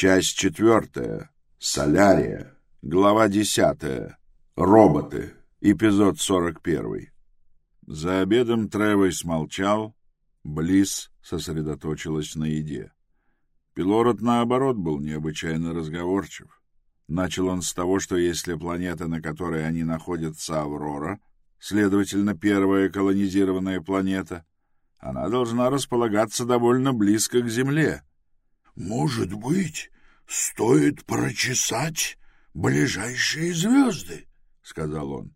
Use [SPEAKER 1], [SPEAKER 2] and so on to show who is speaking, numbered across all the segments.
[SPEAKER 1] Часть четвертая. Солярия. Глава десятая. Роботы. Эпизод сорок первый. За обедом Тревой смолчал, Близ сосредоточилась на еде. Пилород, наоборот, был необычайно разговорчив. Начал он с того, что если планета, на которой они находятся, Аврора, следовательно, первая колонизированная планета, она должна располагаться довольно близко к Земле.
[SPEAKER 2] «Может быть, стоит прочесать ближайшие звезды?» — сказал он.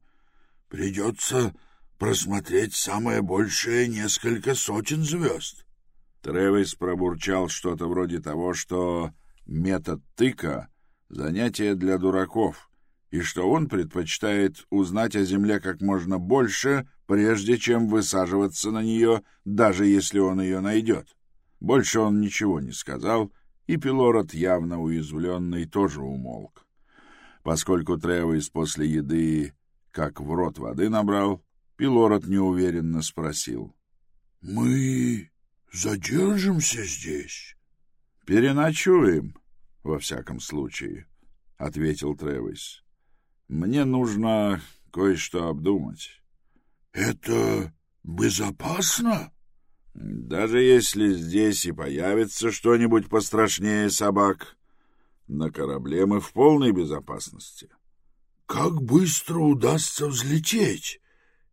[SPEAKER 2] «Придется просмотреть самое большее несколько сотен звезд».
[SPEAKER 1] Тревис пробурчал что-то вроде того, что метод тыка — занятие для дураков, и что он предпочитает узнать о Земле как можно больше, прежде чем высаживаться на нее, даже если он ее найдет. Больше он ничего не сказал, и Пилород, явно уязвленный, тоже умолк. Поскольку Тревис после еды как в рот воды набрал, Пилород неуверенно спросил.
[SPEAKER 2] — Мы задержимся здесь?
[SPEAKER 1] — Переночуем, во всяком случае, — ответил Тревис. — Мне нужно кое-что обдумать.
[SPEAKER 2] — Это безопасно?
[SPEAKER 1] — Даже если здесь и появится что-нибудь пострашнее собак, на корабле мы в полной безопасности.
[SPEAKER 2] — Как быстро удастся взлететь,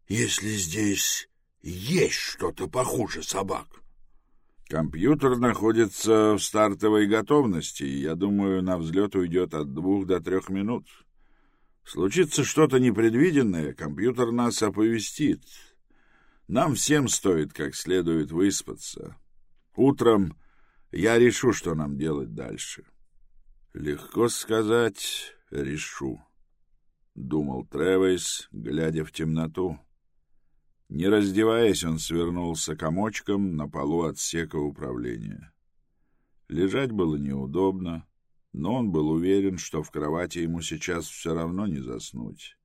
[SPEAKER 2] если здесь есть что-то похуже собак?
[SPEAKER 1] — Компьютер находится в стартовой готовности, и, я думаю, на взлет уйдет от двух до трех минут. Случится что-то непредвиденное, компьютер нас оповестит. Нам всем стоит как следует выспаться. Утром я решу, что нам делать дальше. Легко сказать, решу, — думал Тревис, глядя в темноту. Не раздеваясь, он свернулся комочком на полу отсека управления. Лежать было неудобно, но он был уверен, что в кровати ему сейчас все равно не заснуть.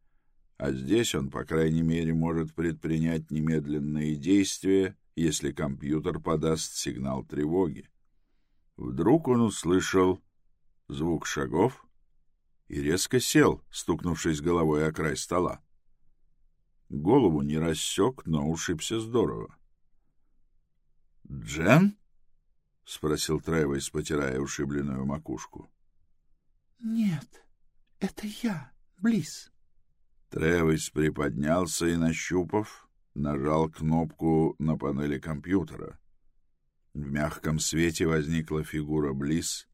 [SPEAKER 1] А здесь он, по крайней мере, может предпринять немедленные действия, если компьютер подаст сигнал тревоги. Вдруг он услышал звук шагов и резко сел, стукнувшись головой о край стола. Голову не рассек, но ушибся здорово. — Джен? — спросил Тревойс, потирая ушибленную макушку.
[SPEAKER 3] — Нет, это я, Близ.
[SPEAKER 1] Тревойс приподнялся и, нащупав, нажал кнопку на панели компьютера. В мягком свете возникла фигура Близ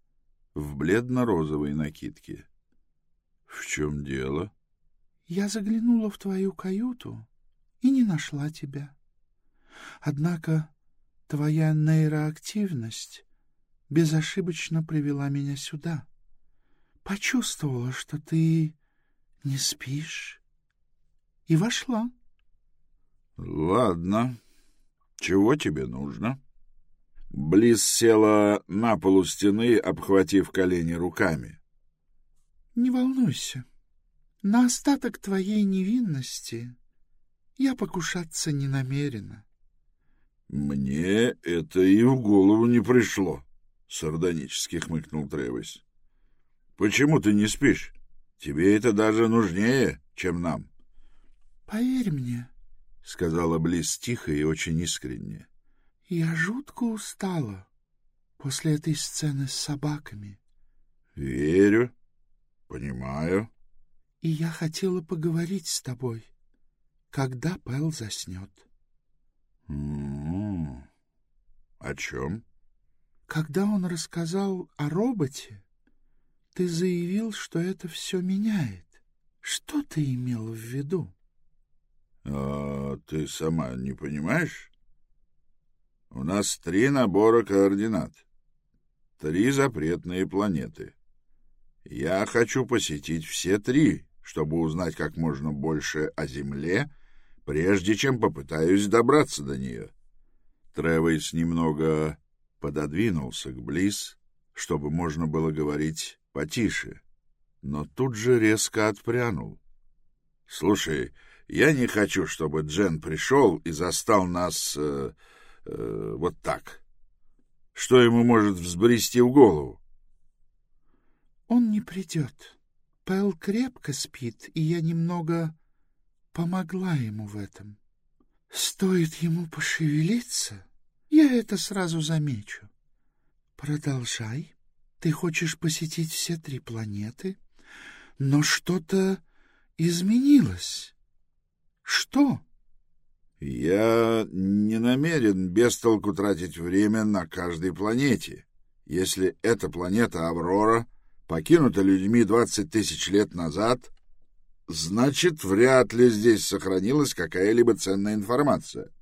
[SPEAKER 1] в бледно-розовой накидке. — В чем дело?
[SPEAKER 3] — я заглянула в твою каюту и не нашла тебя. Однако твоя нейроактивность безошибочно привела меня сюда. Почувствовала, что ты не спишь, и вошла.
[SPEAKER 1] — Ладно. Чего тебе нужно? Близ села на полу стены, обхватив колени руками.
[SPEAKER 3] — Не волнуйся. На остаток твоей невинности я покушаться не намерена.
[SPEAKER 1] — Мне это и в голову не пришло, — сардонически хмыкнул Тревис. — Почему ты не спишь? Тебе это даже нужнее, чем нам.
[SPEAKER 3] — Поверь мне, —
[SPEAKER 1] сказала Близ тихо и очень искренне.
[SPEAKER 3] — Я жутко устала после этой сцены с собаками.
[SPEAKER 1] — Верю, понимаю.
[SPEAKER 3] — и я хотела поговорить с тобой, когда Пэл заснет.
[SPEAKER 1] М-м. — О чем?
[SPEAKER 3] — Когда он рассказал о роботе, ты заявил, что это все меняет. Что ты имел в виду?
[SPEAKER 1] — А ты сама не понимаешь? У нас три набора координат. Три запретные планеты. Я хочу посетить все три чтобы узнать как можно больше о Земле, прежде чем попытаюсь добраться до нее. Тревейс немного пододвинулся к Близ, чтобы можно было говорить потише, но тут же резко отпрянул. — Слушай, я не хочу, чтобы Джен пришел и застал нас э, э, вот так. Что ему может взбрести в голову?
[SPEAKER 3] не придет. Пэл крепко спит, и я немного помогла ему в этом. Стоит ему пошевелиться, я это сразу замечу. Продолжай. Ты хочешь посетить все три планеты, но что-то изменилось. Что?
[SPEAKER 1] Я не намерен без толку тратить время на каждой планете. Если эта планета Аврора покинута людьми двадцать тысяч лет назад, значит, вряд ли здесь сохранилась какая-либо ценная информация.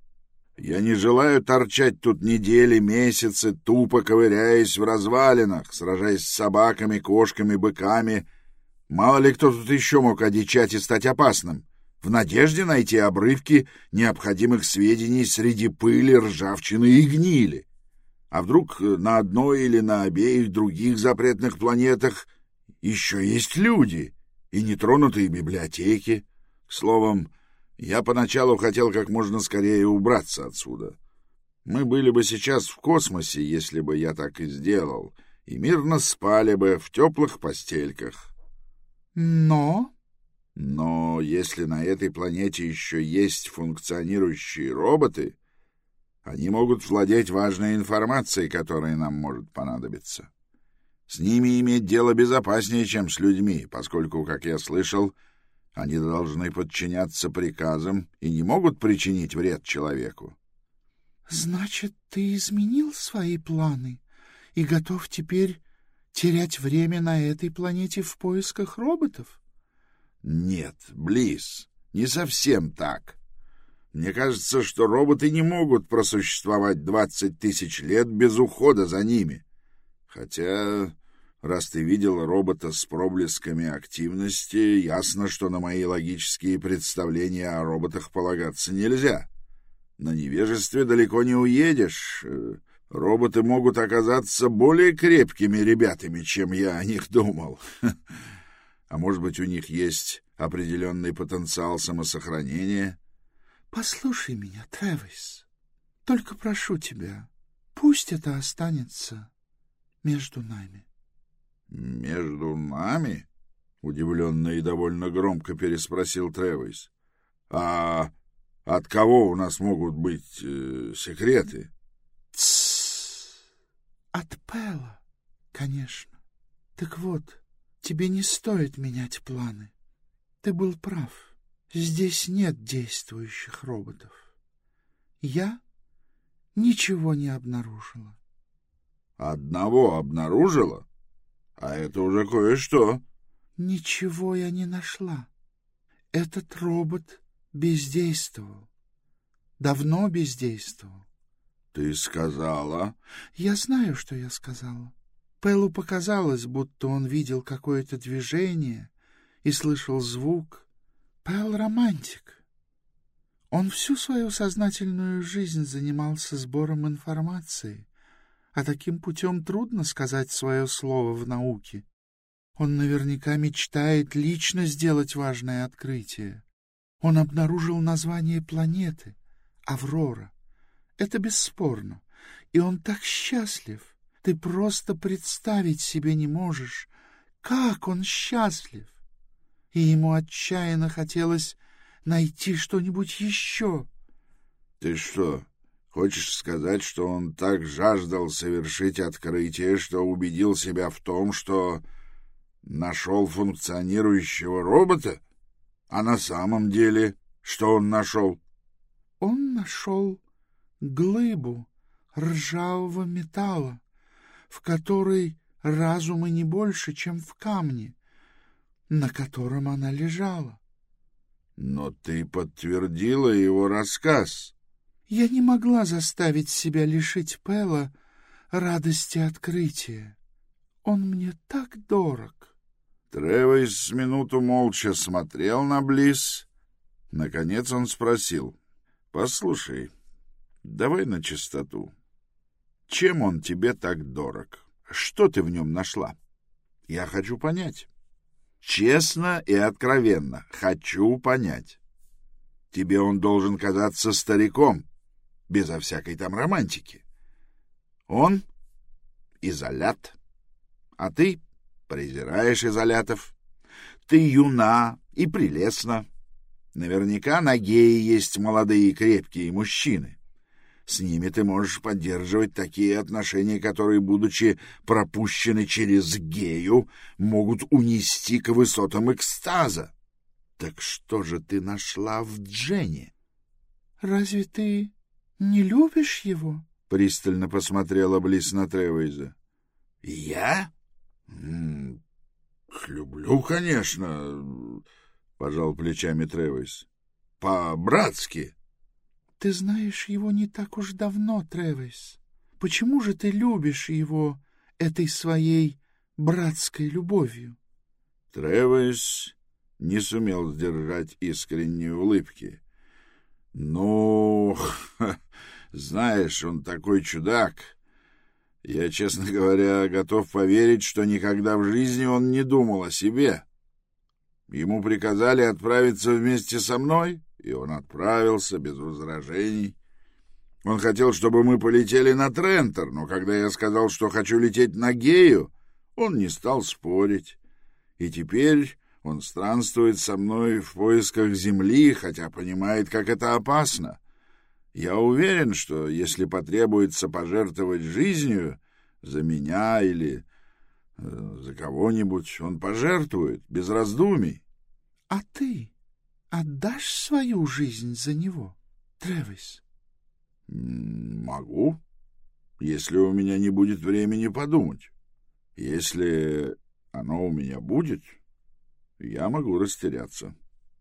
[SPEAKER 1] Я не желаю торчать тут недели, месяцы, тупо ковыряясь в развалинах, сражаясь с собаками, кошками, быками. Мало ли кто тут еще мог одичать и стать опасным в надежде найти обрывки необходимых сведений среди пыли, ржавчины и гнили. А вдруг на одной или на обеих других запретных планетах еще есть люди и нетронутые библиотеки? Словом, я поначалу хотел как можно скорее убраться отсюда. Мы были бы сейчас в космосе, если бы я так и сделал, и мирно спали бы в теплых постельках.
[SPEAKER 3] Но
[SPEAKER 1] но если на этой планете еще есть функционирующие роботы, они могут владеть важной информацией, которая нам может понадобиться. С ними иметь дело безопаснее, чем с людьми, поскольку, как я слышал, они должны подчиняться приказам и не могут причинить вред человеку.
[SPEAKER 3] — Значит, ты изменил свои планы и готов теперь терять время на этой планете в поисках роботов?
[SPEAKER 1] Нет, Близ, не совсем так. Мне кажется, что роботы не могут просуществовать двадцать тысяч лет без ухода за ними. Хотя, раз ты видел робота с проблесками активности, ясно, что на мои логические представления о роботах полагаться нельзя. На невежестве далеко не уедешь. Роботы могут оказаться более крепкими ребятами, чем я о них думал. А может быть, у них есть определенный потенциал самосохранения?
[SPEAKER 3] — Послушай меня, Тревис. Только прошу тебя, пусть это останется между нами.
[SPEAKER 1] — Между нами? — удивленно и довольно громко переспросил Тревис. — А от кого у нас могут быть э, секреты?
[SPEAKER 3] — Тссс! От Пэла, конечно. Так вот, Тебе не стоит менять планы. Ты был прав. Здесь нет действующих роботов. Я ничего не обнаружила.
[SPEAKER 1] Одного обнаружила? А это уже кое-что.
[SPEAKER 3] Ничего я не нашла. Этот робот бездействовал. Давно бездействовал.
[SPEAKER 1] Ты сказала?
[SPEAKER 3] Я знаю, что я сказала. Пэлу показалось, будто он видел какое-то движение и слышал звук. Пэл — романтик. Он всю свою сознательную жизнь занимался сбором информации, а таким путем трудно сказать свое слово в науке. Он наверняка мечтает лично сделать важное открытие. Он обнаружил название планеты — Аврора. Это бесспорно, и он так счастлив — ты просто представить себе не можешь, как он счастлив. И ему отчаянно хотелось найти что-нибудь еще.
[SPEAKER 1] — Ты что, хочешь сказать, что он так жаждал совершить открытие, что убедил себя в том, что нашел функционирующего робота? А на самом деле что он нашел?
[SPEAKER 3] — Он нашел глыбу ржавого металла, в которой разума не больше, чем в камне, на котором она лежала.
[SPEAKER 1] — Но ты подтвердила его рассказ.
[SPEAKER 3] — Я не могла заставить себя лишить Пэла радости открытия. Он мне так дорог.
[SPEAKER 1] Тревес с минуту молча смотрел на Близ. Наконец он спросил. — Послушай, давай на чистоту. Чем он тебе так дорог? Что ты в нем нашла? Я хочу понять. Честно и откровенно хочу понять. Тебе он должен казаться стариком, безо всякой там романтики. Он изолят, а ты презираешь изолятов. Ты юна и прелестна. Наверняка на гее есть молодые крепкие мужчины. С ними ты можешь поддерживать такие отношения, которые, будучи пропущены через гею, могут унести к высотам экстаза. Так что же ты нашла в Джене?
[SPEAKER 3] — Разве ты не любишь его?
[SPEAKER 1] — пристально посмотрела Близ на Тревейза. — Я? — Люблю, конечно, — пожал плечами Тревейз. — По-братски.
[SPEAKER 3] — Ты знаешь его не так уж давно, Тревейз. Почему же ты любишь его этой своей братской любовью?
[SPEAKER 1] Тревейз не сумел сдержать искренней улыбки. — Ну, знаешь, он такой чудак. Я, честно говоря, готов поверить, что никогда в жизни он не думал о себе. Ему приказали отправиться вместе со мной, и он отправился без возражений. Он хотел, чтобы мы полетели на Трентер, но когда я сказал, что хочу лететь на Гею, он не стал спорить. И теперь он странствует со мной в поисках земли, хотя понимает, как это опасно. Я уверен, что если потребуется пожертвовать жизнью за меня или э, за кого-нибудь, он пожертвует, без раздумий.
[SPEAKER 3] — А ты отдашь свою жизнь за него, Тревис?
[SPEAKER 1] — Могу, если у меня не будет времени подумать. Если оно у меня будет, я могу растеряться.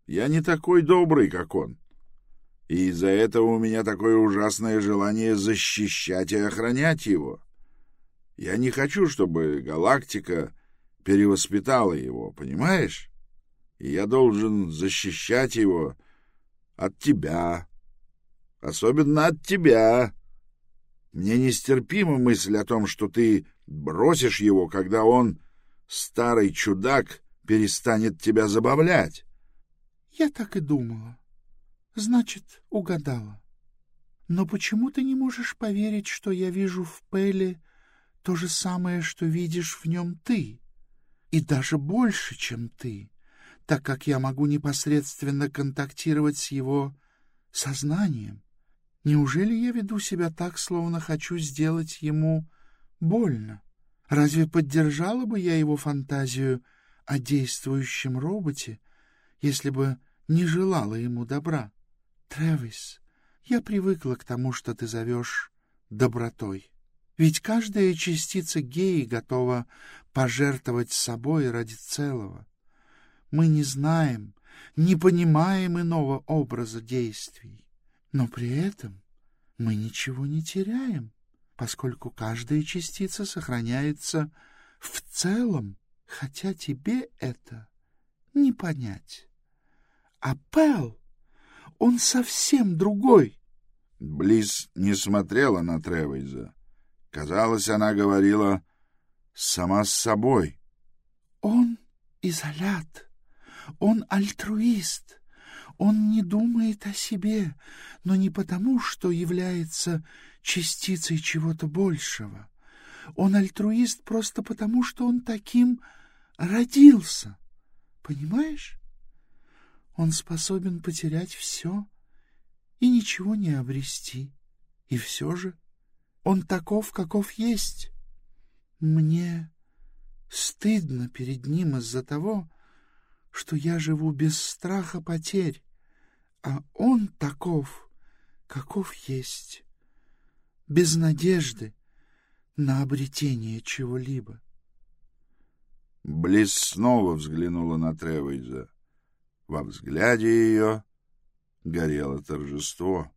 [SPEAKER 1] Я не такой добрый, как он. И из-за этого у меня такое ужасное желание защищать и охранять его. Я не хочу, чтобы галактика перевоспитала его, понимаешь? И я должен защищать его от тебя, особенно от тебя. Мне нестерпима мысль о том, что ты бросишь его, когда он, старый чудак, перестанет тебя забавлять.
[SPEAKER 3] — Я так и думала. Значит, угадала. Но почему ты не можешь поверить, что я вижу в Пеле то же самое, что видишь в нем ты? И даже больше, чем ты, так как я могу непосредственно контактировать с его сознанием. Неужели я веду себя так, словно хочу сделать ему больно? Разве поддержала бы я его фантазию — о действующем роботе, если бы не желала ему добра. Тревис, я привыкла к тому, что ты зовешь добротой. Ведь каждая частица геи готова пожертвовать собой ради целого. Мы не знаем, не понимаем иного образа действий, но при этом мы ничего не теряем, поскольку каждая частица сохраняется в целом хотя тебе это не понять. А Пэл, он совсем другой.
[SPEAKER 1] Близ не смотрела на Тревейза. Казалось, она говорила сама с собой.
[SPEAKER 3] Он изолят, он альтруист, он не думает о себе, но не потому, что является частицей чего-то большего. Он альтруист просто потому, что он таким родился. Понимаешь? Он способен потерять все и ничего не обрести. И все же он таков, каков есть. Мне стыдно перед ним из-за того, что я живу без страха потерь, а он таков, каков есть, без надежды на обретение чего-либо.
[SPEAKER 1] Близ снова взглянула на Тревейза. Во взгляде ее горело торжество.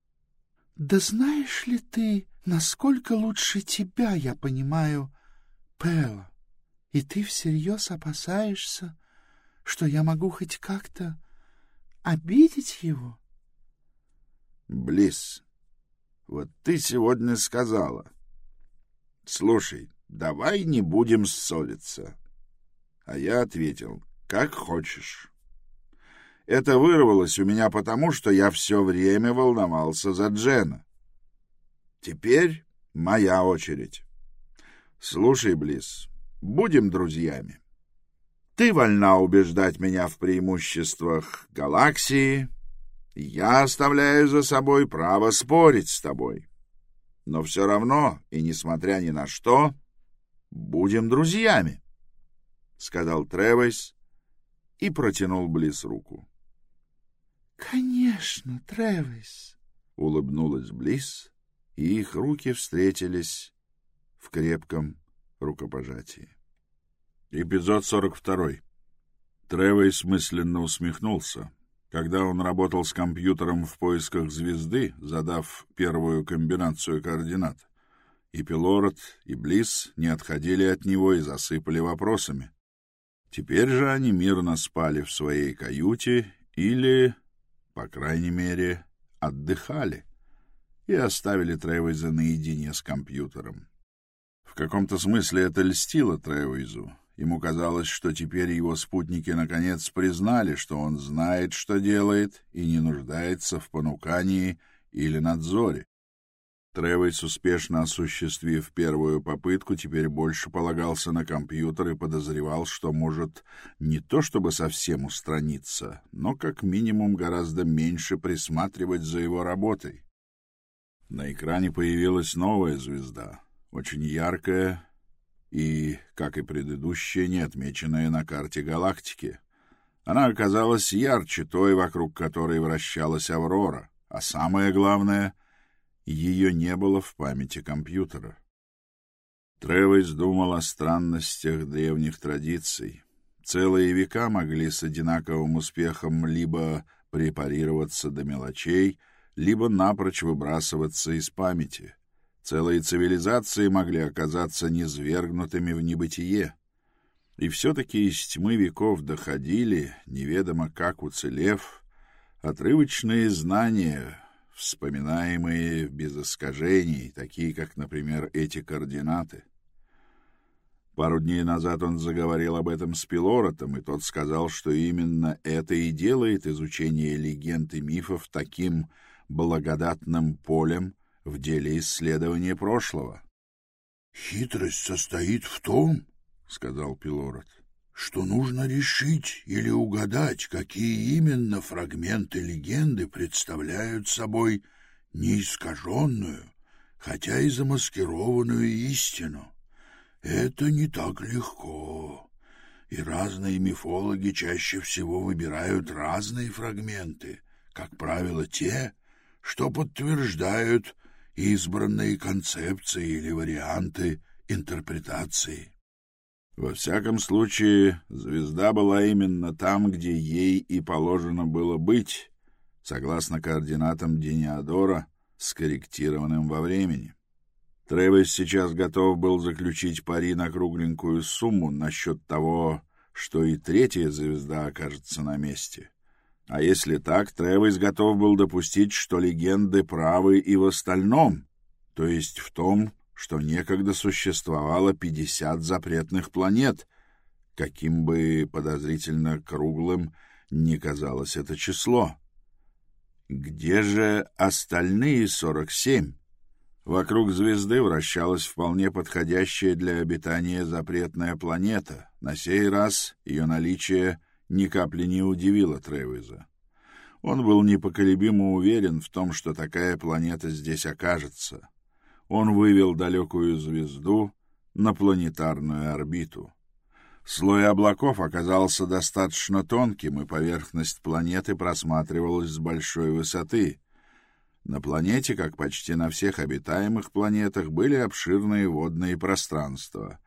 [SPEAKER 3] — Да знаешь ли ты, насколько лучше тебя я понимаю Пэла, и ты всерьез опасаешься, что я могу хоть как-то обидеть его?
[SPEAKER 1] — Близ, вот ты сегодня сказала. Слушай, давай не будем ссориться. А я ответил, как хочешь. Это вырвалось у меня потому, что я все время волновался за Джена. Теперь моя очередь. Слушай, Близ, будем друзьями. Ты вольна убеждать меня в преимуществах галаксии, я оставляю за собой право спорить с тобой. Но все равно, и несмотря ни на что, будем друзьями, — сказал Тревойс и протянул Близ руку.
[SPEAKER 3] — Конечно, Тревойс, —
[SPEAKER 1] улыбнулась Близ, и их руки встретились в крепком рукопожатии. Эпизод 42. Тревойс мысленно усмехнулся. Когда он работал с компьютером в поисках звезды, задав первую комбинацию координат, и Пилород, и Близ не отходили от него и засыпали вопросами. Теперь же они мирно спали в своей каюте или, по крайней мере, отдыхали и оставили Тревойза наедине с компьютером. В каком-то смысле это льстило Тревойзу, Ему казалось, что теперь его спутники наконец признали, что он знает, что делает, и не нуждается в понукании или надзоре. Тревойс, успешно осуществив первую попытку, теперь больше полагался на компьютер и подозревал, что может не то чтобы совсем устраниться, но как минимум гораздо меньше присматривать за его работой. На экране появилась новая звезда, очень яркая и, как и предыдущая, не отмеченная на карте галактики. Она оказалась ярче той, вокруг которой вращалась Аврора, а самое главное, ее не было в памяти компьютера. Тревойс думал о странностях древних традиций. Целые века могли с одинаковым успехом либо препарироваться до мелочей, либо напрочь выбрасываться из памяти — Целые цивилизации могли оказаться низвергнутыми в небытие. И все-таки из тьмы веков доходили, неведомо как уцелев, отрывочные знания, вспоминаемые без искажений, такие как, например, эти координаты. Пару дней назад он заговорил об этом с Пилоротом, и тот сказал, что именно это и делает изучение легенд и мифов таким благодатным полем, в деле исследования прошлого.
[SPEAKER 2] — Хитрость состоит в том, — сказал Пилород, — что нужно решить или угадать, какие именно фрагменты легенды представляют собой неискаженную, хотя и замаскированную истину. Это не так легко, и разные мифологи чаще всего выбирают разные фрагменты, как правило, те, что подтверждают избранные концепции или варианты интерпретации.
[SPEAKER 1] Во всяком случае, звезда была именно там, где ей и положено было быть, согласно координатам Дениадора, скорректированным во времени. Тревес сейчас готов был заключить пари на кругленькую сумму насчет того, что и третья звезда окажется на месте. А если так, Тревис готов был допустить, что легенды правы и в остальном, то есть в том, что некогда существовало пятьдесят запретных планет, каким бы подозрительно круглым ни казалось это число. Где же остальные сорок семь? Вокруг звезды вращалась вполне подходящая для обитания запретная планета. На сей раз ее наличие — ни капли не удивило Тревиза. Он был непоколебимо уверен в том, что такая планета здесь окажется. Он вывел далекую звезду на планетарную орбиту. Слой облаков оказался достаточно тонким, и поверхность планеты просматривалась с большой высоты. На планете, как почти на всех обитаемых планетах, были обширные водные пространства,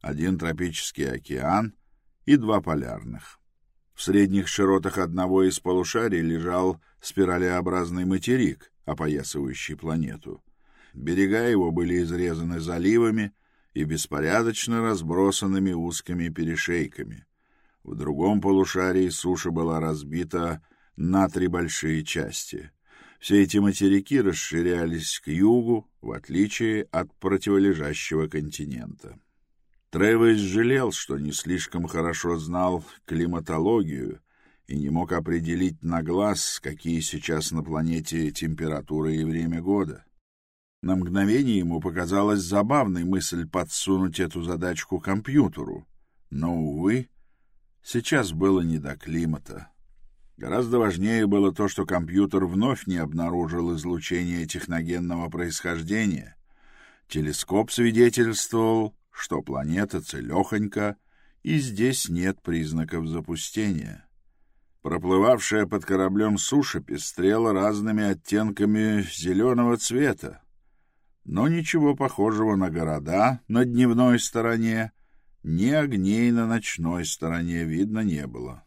[SPEAKER 1] один тропический океан и два полярных. В средних широтах одного из полушарий лежал спиралеобразный материк, опоясывающий планету. Берега его были изрезаны заливами и беспорядочно разбросанными узкими перешейками. В другом полушарии суша была разбита на три большие части. Все эти материки расширялись к югу, в отличие от противолежащего континента. Тревес жалел, что не слишком хорошо знал климатологию и не мог определить на глаз, какие сейчас на планете температура и время года. На мгновение ему показалась забавной мысль подсунуть эту задачку компьютеру. Но, увы, сейчас было не до климата. Гораздо важнее было то, что компьютер вновь не обнаружил излучение техногенного происхождения. Телескоп свидетельствовал, что планета целехонька, и здесь нет признаков запустения. Проплывавшая под кораблем суша пестрела разными оттенками зеленого цвета, но ничего похожего на города на дневной стороне, ни огней на ночной стороне видно не было.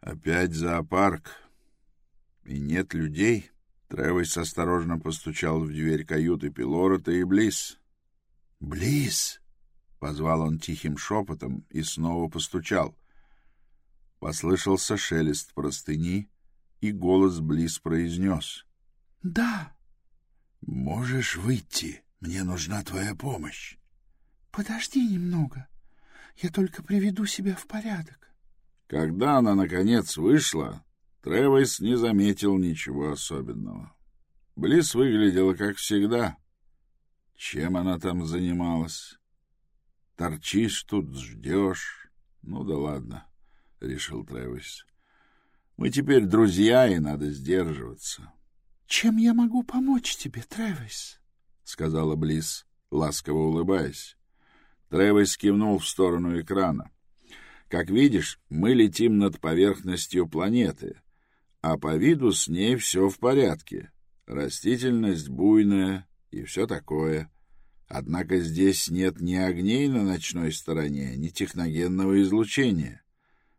[SPEAKER 1] Опять зоопарк. И нет людей. Тревис осторожно постучал в дверь каюты Пилорота и Близ. «Близ!» — позвал он тихим шепотом и снова постучал. Послышался шелест простыни, и голос Близ произнес.
[SPEAKER 3] «Да».
[SPEAKER 2] «Можешь выйти? Мне нужна твоя помощь».
[SPEAKER 3] «Подожди немного. Я только приведу себя в порядок».
[SPEAKER 1] Когда она, наконец, вышла, Тревис не заметил ничего особенного. Близ выглядела как всегда. Чем она там занималась? Торчишь тут, ждешь. Ну да ладно, — решил Тревис. Мы теперь друзья, и надо сдерживаться.
[SPEAKER 3] — Чем я могу помочь тебе, Тревис?
[SPEAKER 1] — сказала Близ, ласково улыбаясь. Тревис кивнул в сторону экрана. Как видишь, мы летим над поверхностью планеты, а по виду с ней все в порядке. Растительность буйная и все такое. Однако здесь нет ни огней на ночной стороне, ни техногенного излучения.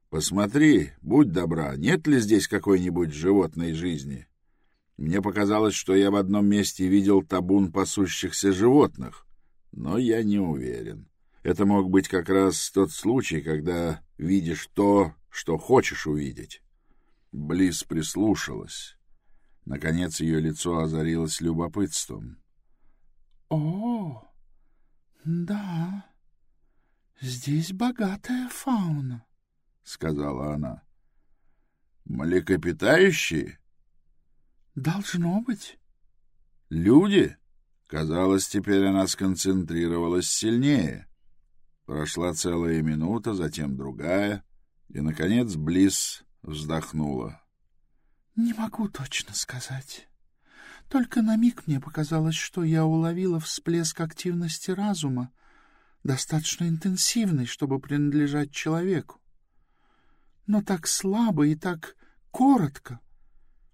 [SPEAKER 1] Посмотри, будь добра, нет ли здесь какой-нибудь животной жизни? Мне показалось, что я в одном месте видел табун пасущихся животных, но я не уверен. Это мог быть как раз тот случай, когда видишь то, что хочешь увидеть. Близ прислушалась. Наконец ее лицо озарилось любопытством.
[SPEAKER 3] — О, да, здесь богатая фауна, — сказала она.
[SPEAKER 1] — Млекопитающие?
[SPEAKER 3] — Должно быть.
[SPEAKER 1] — Люди? Казалось, теперь она сконцентрировалась сильнее. — Прошла целая минута, затем другая, и, наконец, Близ вздохнула.
[SPEAKER 3] — Не могу точно сказать. Только на миг мне показалось, что я уловила всплеск активности разума, достаточно интенсивный, чтобы принадлежать человеку. Но так слабо и так коротко,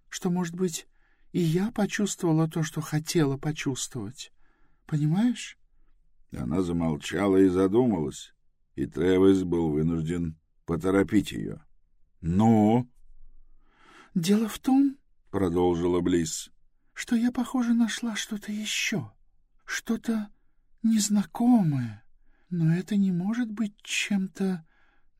[SPEAKER 3] что, может быть, и я почувствовала то, что хотела почувствовать. Понимаешь?
[SPEAKER 1] Она замолчала и задумалась, и Тревис был вынужден поторопить ее. — Ну?
[SPEAKER 3] — Дело в том, —
[SPEAKER 1] продолжила Близ, —
[SPEAKER 3] что я, похоже, нашла что-то еще, что-то незнакомое, но это не может быть чем-то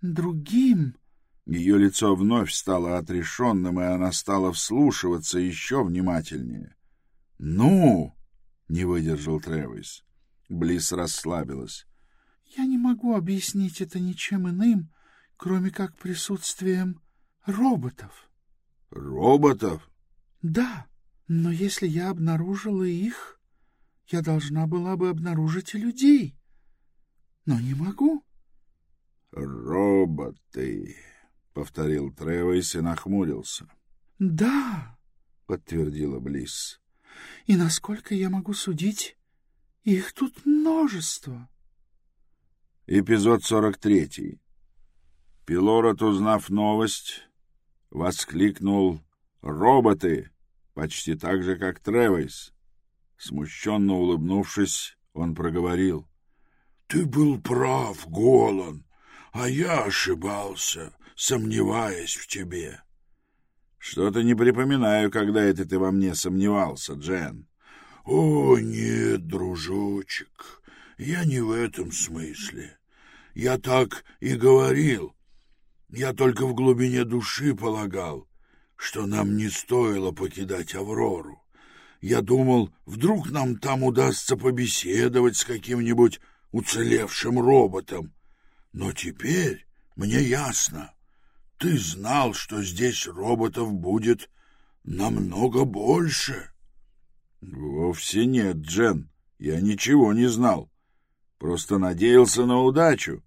[SPEAKER 3] другим.
[SPEAKER 1] Ее лицо вновь стало отрешенным, и она стала вслушиваться еще внимательнее. — Ну? — не выдержал Тревис. Близ расслабилась.
[SPEAKER 3] — Я не могу объяснить это ничем иным, кроме как присутствием роботов.
[SPEAKER 1] — Роботов?
[SPEAKER 3] — Да, но если я обнаружила их, я должна была бы обнаружить и людей. Но не могу.
[SPEAKER 1] — Роботы, — повторил Тревойс и нахмурился.
[SPEAKER 3] — Да, —
[SPEAKER 1] подтвердила Близ.
[SPEAKER 3] — И насколько я могу судить, их тут множество.
[SPEAKER 1] Эпизод 43. Пилород, узнав новость, воскликнул «Роботы!» Почти так же, как Тревис. Смущенно улыбнувшись, он проговорил.
[SPEAKER 2] «Ты был прав, Голан, а я ошибался, сомневаясь в тебе».
[SPEAKER 1] «Что-то не припоминаю, когда это ты во мне сомневался, Джен».
[SPEAKER 2] «О, нет, дружочек, я не в этом смысле. Я так и говорил. Я только в глубине души полагал, что нам не стоило покидать Аврору. Я думал, вдруг нам там удастся побеседовать с каким-нибудь уцелевшим роботом. Но теперь мне ясно. Ты знал, что здесь роботов будет намного больше».
[SPEAKER 1] Вовсе нет, Джен. Я ничего не знал. Просто надеялся на удачу.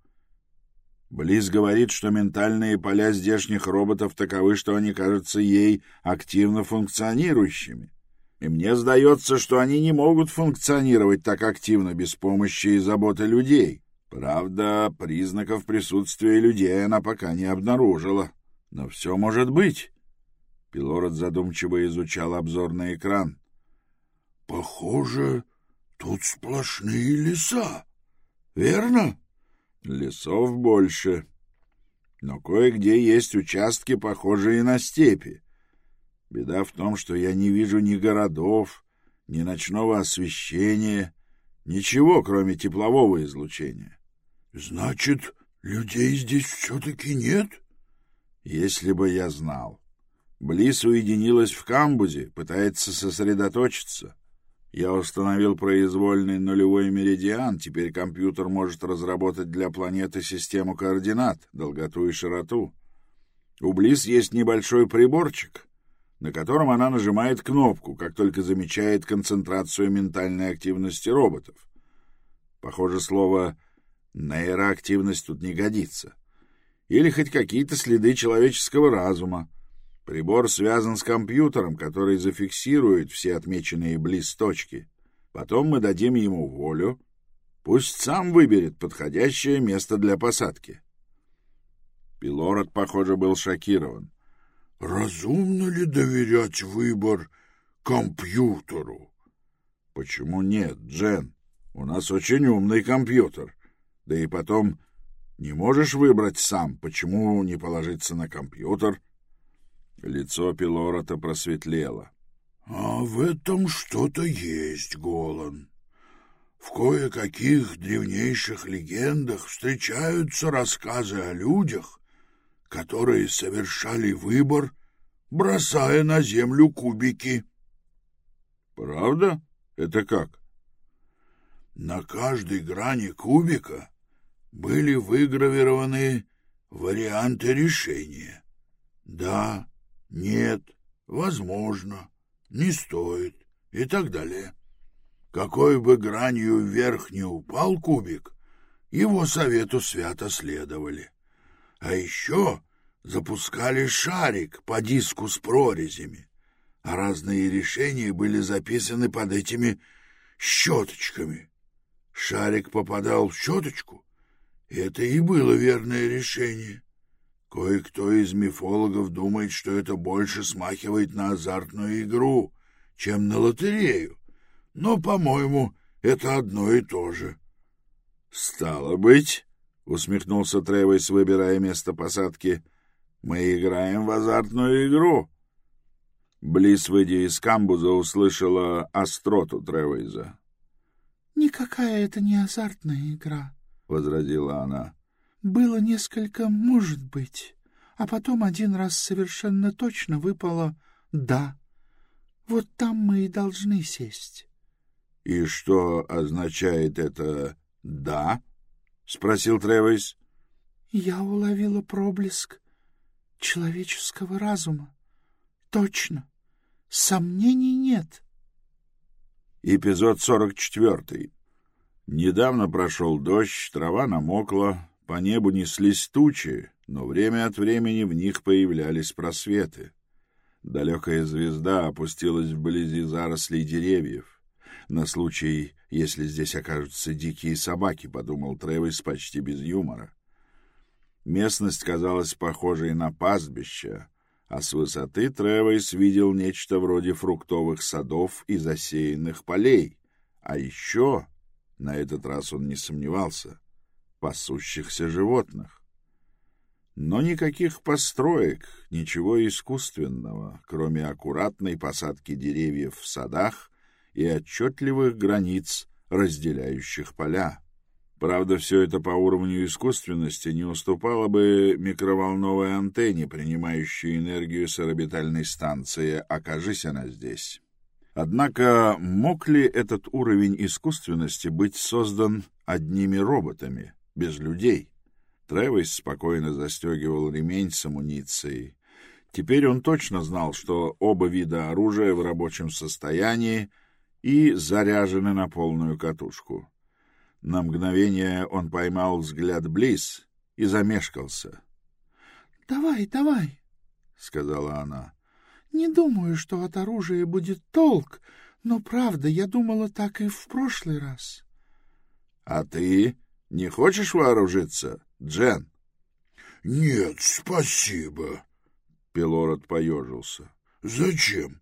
[SPEAKER 1] Близ говорит, что ментальные поля здешних роботов таковы, что они кажутся ей активно функционирующими. И мне сдается, что они не могут функционировать так активно без помощи и заботы людей. Правда, признаков присутствия людей она пока не обнаружила. Но все может быть. Пилород задумчиво изучал обзорный экран.
[SPEAKER 2] — Похоже, тут сплошные леса. Верно?
[SPEAKER 1] — Лесов больше. Но кое-где есть участки, похожие на степи. Беда в том, что я не вижу ни городов, ни ночного освещения, ничего, кроме теплового излучения.
[SPEAKER 2] Значит, людей здесь все-таки нет?
[SPEAKER 1] Если бы я знал. Близ уединилась в камбузе, пытается сосредоточиться. Я установил произвольный нулевой меридиан, теперь компьютер может разработать для планеты систему координат, долготу и широту. У Близ есть небольшой приборчик, на котором она нажимает кнопку, как только замечает концентрацию ментальной активности роботов. Похоже, слово Нейроактивность тут не годится. Или хоть какие-то следы человеческого разума. Прибор связан с компьютером, который зафиксирует все отмеченные близ точки. Потом мы дадим ему волю. Пусть сам выберет подходящее место для посадки. Пилород, похоже, был шокирован.
[SPEAKER 2] «Разумно ли доверять выбор компьютеру?»
[SPEAKER 1] «Почему нет, Джен? У нас очень умный компьютер. Да и потом, не можешь выбрать сам, почему не положиться на компьютер? Лицо Пилорота просветлело.
[SPEAKER 2] — А в этом что-то есть, Голан. В кое-каких древнейших легендах встречаются рассказы о людях, которые совершали выбор, бросая на землю кубики.
[SPEAKER 1] — Правда? Это как?
[SPEAKER 2] — На каждой грани кубика были выгравированы варианты решения. Да, нет, возможно, не стоит и так далее. Какой бы гранью вверх не упал кубик, его совету свято следовали. А еще запускали шарик по диску с прорезями, а разные решения были записаны под этими щеточками. Шарик попадал в щеточку, это и было верное решение. Кое-кто из мифологов думает, что это больше смахивает на азартную игру, чем на лотерею. Но, по-моему, это одно и то же.
[SPEAKER 1] — Стало быть, — усмехнулся Тревес, выбирая место посадки, — мы играем в азартную игру. Близ, выйдя из камбуза, услышала остроту Тревейза.
[SPEAKER 3] — Никакая это не азартная игра,
[SPEAKER 1] возразила она.
[SPEAKER 3] Было несколько «может быть», а потом один раз совершенно точно выпало «да». Вот там мы и должны сесть.
[SPEAKER 1] — И что означает это «да»? — спросил Тревис.
[SPEAKER 3] — Я уловила проблеск человеческого разума. Точно. Сомнений нет.
[SPEAKER 1] Эпизод сорок четвертый. Недавно прошел дождь, трава намокла, по небу неслись тучи, но время от времени в них появлялись просветы. Далекая звезда опустилась вблизи зарослей деревьев. На случай, если здесь окажутся дикие собаки, подумал Тревис почти без юмора. Местность казалась похожей на пастбище, а с высоты Тревис видел нечто вроде фруктовых садов и засеянных полей. А еще на этот раз он не сомневался. Пасущихся животных. Но никаких построек, ничего искусственного, кроме аккуратной посадки деревьев в садах и отчетливых границ, разделяющих поля. Правда, все это по уровню искусственности не уступало бы микроволновой антенне, принимающей энергию с орбитальной станции, окажись она здесь. Однако мог ли этот уровень искусственности быть создан одними роботами, без людей? Тревис спокойно застегивал ремень с амуницией. Теперь он точно знал, что оба вида оружия в рабочем состоянии, и заряжены на полную катушку. На мгновение он поймал взгляд Близ и замешкался.
[SPEAKER 3] — Давай, давай, — сказала она. — Не думаю, что от оружия будет толк, но правда, я думала так и в прошлый раз.
[SPEAKER 1] — А ты не хочешь вооружиться, Джен?
[SPEAKER 2] — Нет, спасибо.
[SPEAKER 1] Пилород поежился.
[SPEAKER 2] — Зачем?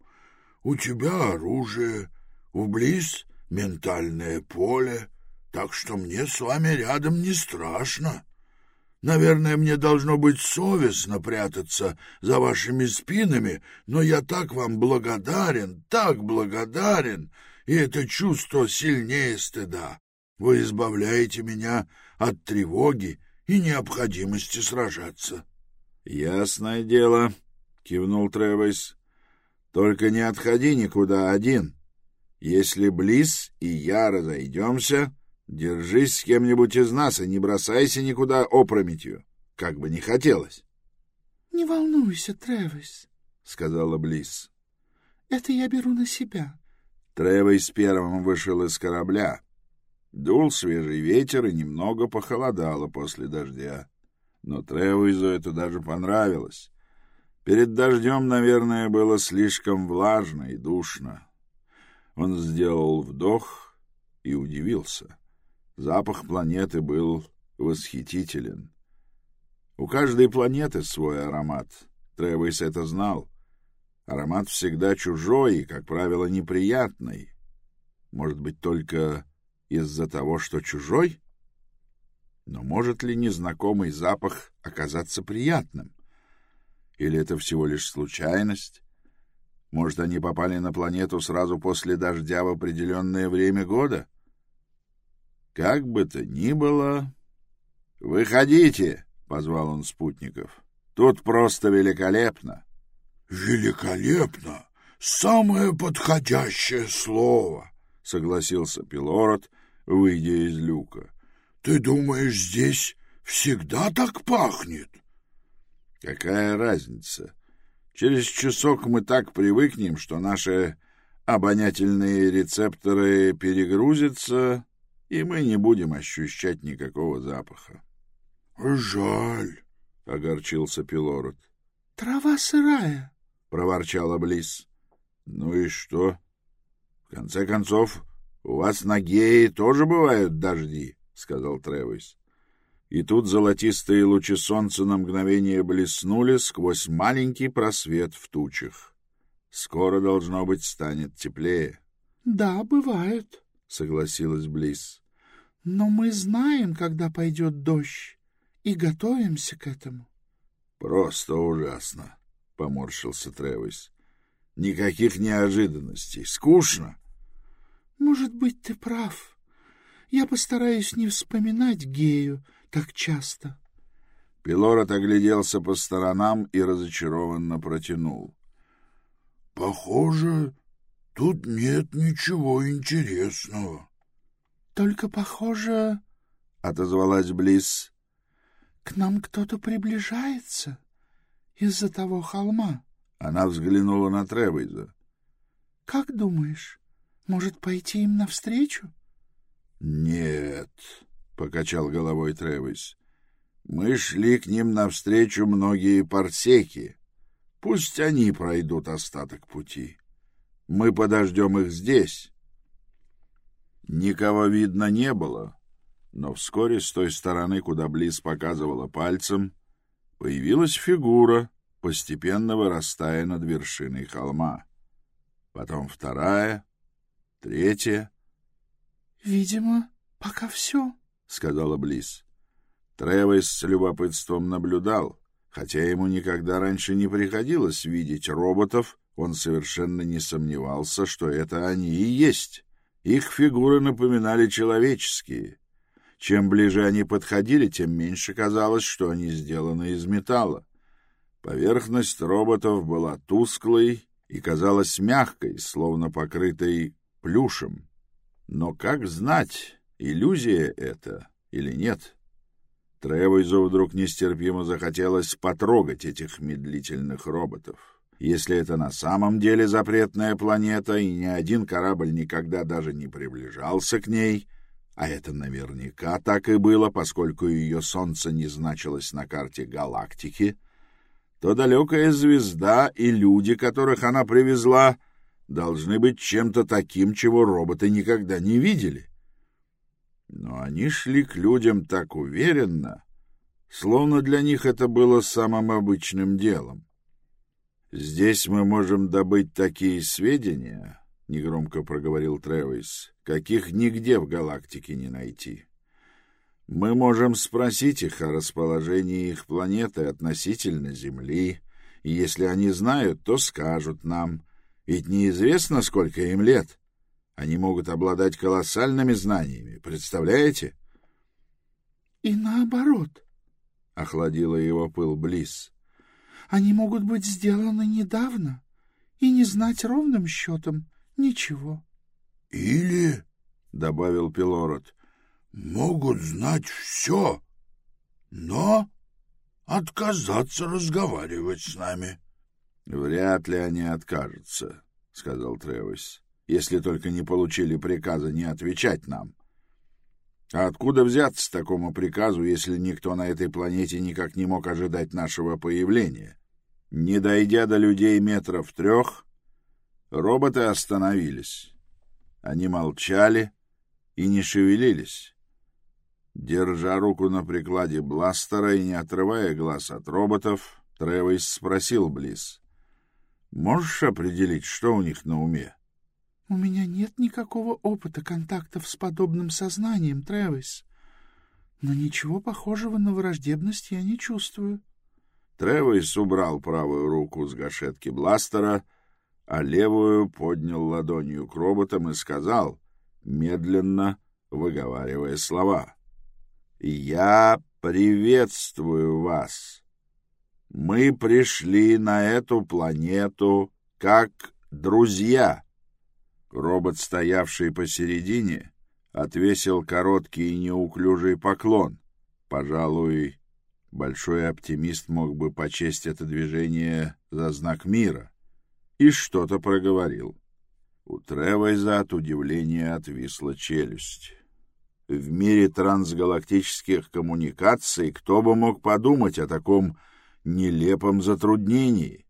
[SPEAKER 2] У тебя оружие, вблиз ментальное поле, так что мне с вами рядом не страшно. Наверное, мне должно быть совестно прятаться за вашими спинами, но я так вам благодарен, так благодарен, и это чувство сильнее стыда. Вы избавляете меня от тревоги и необходимости сражаться.
[SPEAKER 1] — Ясное дело, — кивнул Тревис. — Только не отходи никуда один. Если Близ и я разойдемся, держись с кем-нибудь из нас и не бросайся никуда опрометью, как бы не хотелось.
[SPEAKER 3] — Не волнуйся, Тревис, — сказала Близ. — Это я беру на себя.
[SPEAKER 1] Тревис первым вышел из корабля. Дул свежий ветер и немного похолодало после дождя. Но Тревизу это даже понравилось. Перед дождем, наверное, было слишком влажно и душно. Он сделал вдох и удивился. Запах планеты был восхитителен. У каждой планеты свой аромат. Тревис это знал. Аромат всегда чужой и, как правило, неприятный. Может быть, только из-за того, что чужой? Но может ли незнакомый запах оказаться приятным? Или это всего лишь случайность? Может, они попали на планету сразу после дождя в определенное время года? Как бы то ни было... «Выходите!» — позвал он спутников. «Тут просто великолепно!»
[SPEAKER 2] «Великолепно! Самое подходящее слово!» — согласился Пилород, выйдя из люка. «Ты думаешь, здесь всегда так пахнет?»
[SPEAKER 1] «Какая разница? Через часок мы так привыкнем, что наши обонятельные рецепторы перегрузятся, и мы не будем ощущать никакого запаха.
[SPEAKER 2] — Жаль, —
[SPEAKER 1] огорчился Пилород.
[SPEAKER 3] — Трава сырая, —
[SPEAKER 1] проворчала Близ. — Ну и что? В конце концов, у вас на Гее тоже бывают дожди, — сказал Тревис. И тут золотистые лучи солнца на мгновение блеснули сквозь маленький просвет в тучах. Скоро, должно быть, станет теплее.
[SPEAKER 3] — Да, бывают, — согласилась Близ. — Но мы знаем, когда пойдет дождь, и готовимся к этому.
[SPEAKER 1] — Просто ужасно, — поморщился Тревис. — Никаких неожиданностей. Скучно.
[SPEAKER 3] — Может быть, ты прав. Я постараюсь не вспоминать Гею, — так часто.
[SPEAKER 1] Пилород огляделся по сторонам и разочарованно протянул.
[SPEAKER 2] — Похоже, тут нет ничего интересного.
[SPEAKER 3] — Только похоже...
[SPEAKER 1] — отозвалась Близ.
[SPEAKER 3] — К нам кто-то приближается из-за того холма.
[SPEAKER 1] Она взглянула на Тревейза.
[SPEAKER 3] — Как думаешь, может пойти им навстречу?
[SPEAKER 1] — Нет, покачал головой Тревис. Мы шли к ним навстречу многие парсеки. Пусть они пройдут остаток пути. Мы подождем их здесь. Никого видно не было, но вскоре с той стороны, куда Близ показывала пальцем, появилась фигура, постепенно вырастая над вершиной холма. Потом вторая, третья.
[SPEAKER 3] — Видимо, пока все, —
[SPEAKER 1] сказала Близ. Тревес с любопытством наблюдал. Хотя ему никогда раньше не приходилось видеть роботов, он совершенно не сомневался, что это они и есть. Их фигуры напоминали человеческие. Чем ближе они подходили, тем меньше казалось, что они сделаны из металла. Поверхность роботов была тусклой и казалась мягкой, словно покрытой плюшем. Но как знать, Иллюзия это или нет? Тревойзу вдруг нестерпимо захотелось потрогать этих медлительных роботов. Если это на самом деле запретная планета, и ни один корабль никогда даже не приближался к ней, а это наверняка так и было, поскольку ее солнце не значилось на карте галактики, то далекая звезда и люди, которых она привезла, должны быть чем-то таким, чего роботы никогда не видели. Но они шли к людям так уверенно, словно для них это было самым обычным делом. «Здесь мы можем добыть такие сведения», — негромко проговорил Тревис, — «каких нигде в галактике не найти. Мы можем спросить их о расположении их планеты относительно Земли, и если они знают, то скажут нам, ведь неизвестно, сколько им лет. Они могут обладать колоссальными знаниями, представляете?»
[SPEAKER 3] «И наоборот», —
[SPEAKER 1] охладила его пыл Близ.
[SPEAKER 3] Они могут быть сделаны недавно и не знать ровным счетом ничего.
[SPEAKER 2] — Или, —
[SPEAKER 1] добавил Пилород, —
[SPEAKER 2] могут знать все, но отказаться разговаривать с нами.
[SPEAKER 1] — Вряд ли они откажутся, — сказал Тревис, — если только не получили приказа не отвечать нам. А откуда взяться такому приказу, если никто на этой планете никак не мог ожидать нашего появления? Не дойдя до людей метров трех, роботы остановились. Они молчали и не шевелились. Держа руку на прикладе бластера и не отрывая глаз от роботов, Тревис спросил Близ. «Можешь определить, что у них на уме?»
[SPEAKER 3] «У меня нет никакого опыта контактов с подобным сознанием, Тревис. Но ничего похожего на враждебность я не чувствую».
[SPEAKER 1] Тревис убрал правую руку с гашетки бластера, а левую поднял ладонью к роботам и сказал, медленно выговаривая слова. «Я приветствую вас. Мы пришли на эту планету как друзья». Робот, стоявший посередине, отвесил короткий и неуклюжий поклон, пожалуй, Большой оптимист мог бы почесть это движение за знак мира. И что-то проговорил. У Тревайза от удивления отвисла челюсть. В мире трансгалактических коммуникаций кто бы мог подумать о таком нелепом затруднении?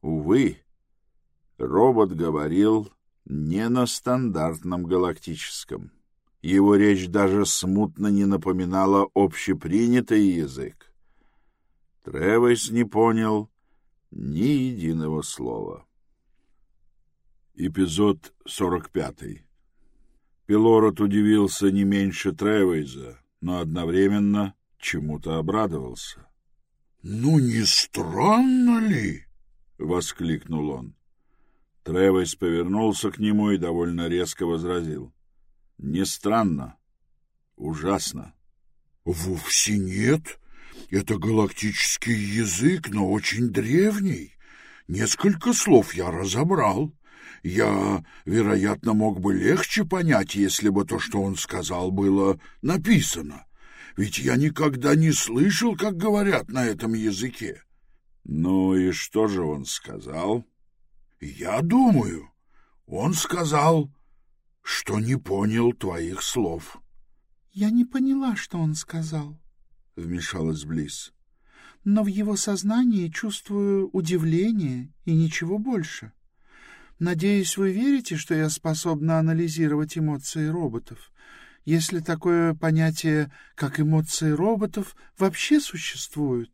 [SPEAKER 1] Увы, робот говорил не на стандартном галактическом. Его речь даже смутно не напоминала общепринятый язык. Тревес не понял ни единого слова. Эпизод 45 Пилород удивился не меньше Тревейза, но одновременно чему-то обрадовался.
[SPEAKER 2] — Ну, не странно ли?
[SPEAKER 1] — воскликнул он. Тревейз повернулся к нему и довольно резко возразил. Не странно. Ужасно.
[SPEAKER 2] Вовсе нет. Это галактический язык, но очень древний. Несколько слов я разобрал. Я, вероятно, мог бы легче понять, если бы то, что он сказал, было написано. Ведь я никогда не слышал, как говорят на этом языке.
[SPEAKER 1] Ну и что же он сказал?
[SPEAKER 2] Я думаю, он сказал что не понял твоих слов.
[SPEAKER 3] — Я не поняла, что он сказал, —
[SPEAKER 1] вмешалась Близ.
[SPEAKER 3] — Но в его сознании чувствую удивление и ничего больше. Надеюсь, вы верите, что я способна анализировать эмоции роботов, если такое понятие, как эмоции роботов, вообще существует.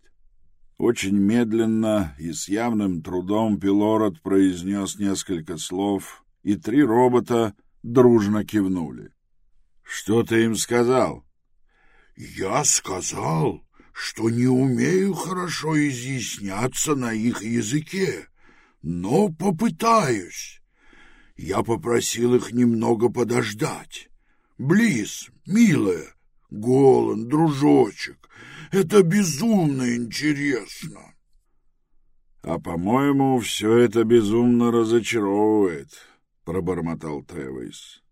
[SPEAKER 1] Очень медленно и с явным трудом Пилород произнес несколько слов, и три робота дружно кивнули. — Что ты им сказал?
[SPEAKER 2] — Я сказал, что не умею хорошо изъясняться на их языке, но попытаюсь. Я попросил их немного подождать. Близ, милая, Голан, дружочек, это безумно интересно.
[SPEAKER 1] — А, по-моему, все это безумно разочаровывает, — пробормотал Тревис.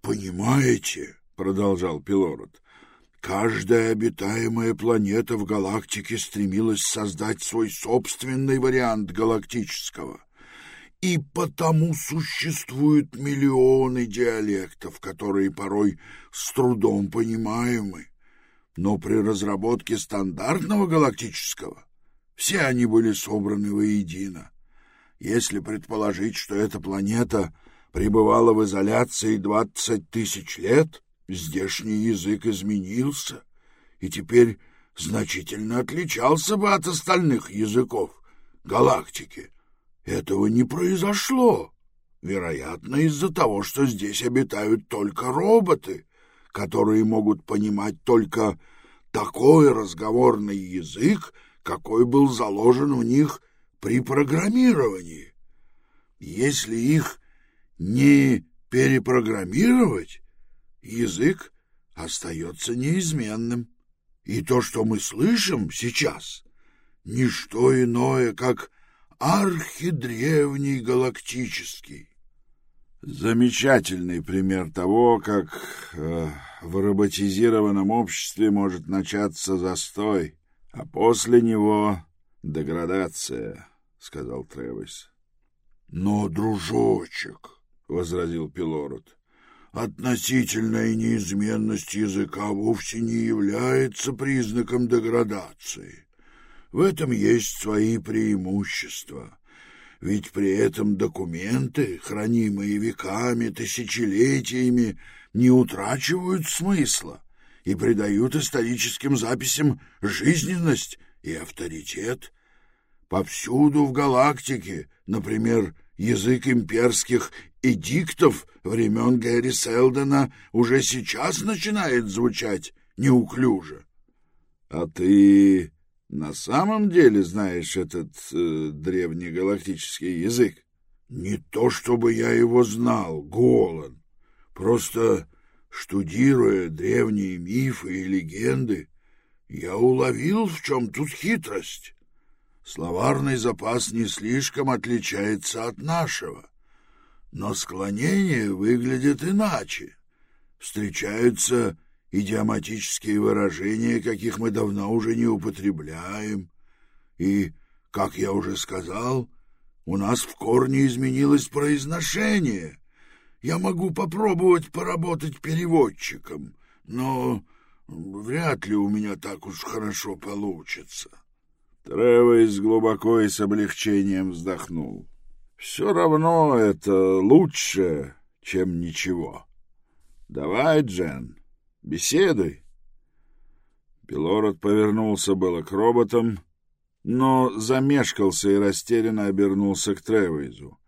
[SPEAKER 2] «Понимаете, — продолжал Пилород, —
[SPEAKER 1] Каждая обитаемая планета в галактике стремилась создать свой собственный вариант галактического. И потому существуют миллионы диалектов, которые порой с трудом понимаемы. Но при разработке стандартного галактического все они были собраны воедино. Если предположить, что эта планета пребывала в изоляции двадцать тысяч лет, здешний язык изменился и теперь значительно отличался бы от остальных языков галактики. Этого не произошло, вероятно, из-за того, что здесь обитают только роботы, которые могут понимать только такой разговорный язык, какой был заложен в них при программировании. Если их не перепрограммировать, язык остается неизменным. И то, что мы слышим сейчас, не что иное, как архидревний галактический.
[SPEAKER 4] Замечательный пример того, как э, в роботизированном обществе может начаться застой, а после него деградация, — сказал Тревис.
[SPEAKER 1] — Но, дружочек, — возразил Пилород, — относительная неизменность языка вовсе не является признаком деградации. В этом есть свои преимущества. Ведь при этом документы, хранимые веками, тысячелетиями, не утрачивают смысла и придают историческим записям жизненность и авторитет. Повсюду в галактике, например, язык имперских эдиктов времен Гэри Селдена уже сейчас начинает звучать неуклюже.
[SPEAKER 4] — А ты на самом деле знаешь этот э, древний галактический язык?
[SPEAKER 1] Не то чтобы я его знал, Голан. Просто, штудируя древние мифы и легенды, я уловил, в чем тут хитрость. Словарный запас не слишком отличается от нашего, но склонение выглядит иначе. Встречаются идиоматические выражения, каких мы давно уже не употребляем. И, как я уже сказал, у нас в корне изменилось произношение. Я могу попробовать поработать переводчиком, но вряд ли у меня так уж хорошо получится.
[SPEAKER 4] Тревес глубоко и с облегчением вздохнул. Все равно это лучше, чем ничего. Давай, Джен, Беседуй. Пилород повернулся было к роботам, но замешкался и растерянно обернулся к Тревейзу.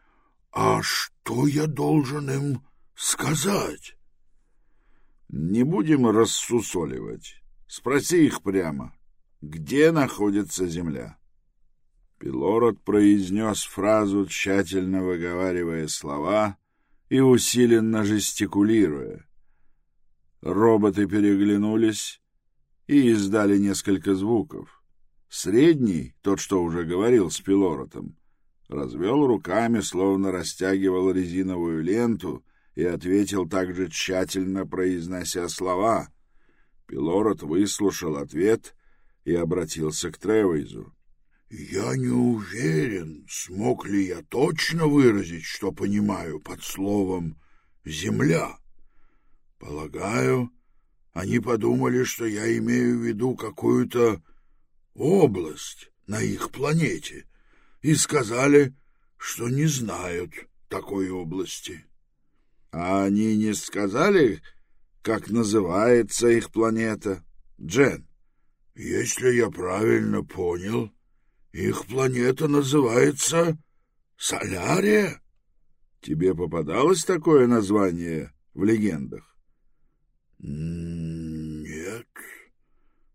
[SPEAKER 1] — А что я должен им сказать?
[SPEAKER 4] — Не будем рассусоливать. Спроси их прямо. Где находится Земля? Пилород произнес фразу, тщательно выговаривая слова и усиленно жестикулируя. Роботы переглянулись и издали несколько звуков. Средний, тот, что уже говорил с пилоротом, развел руками, словно растягивал резиновую ленту, и ответил также тщательно, произнося слова. Пилорот выслушал ответ и обратился к Тревейзу.
[SPEAKER 1] «Я не уверен, смог ли я точно выразить, что понимаю под словом «земля». Полагаю, они подумали, что я имею в виду какую-то область на их планете, и сказали, что не знают такой области.
[SPEAKER 4] А они не сказали, как называется их планета, Джен?
[SPEAKER 1] Если я правильно понял, их планета называется Солярия.
[SPEAKER 4] Тебе попадалось такое название в легендах?
[SPEAKER 1] Нет.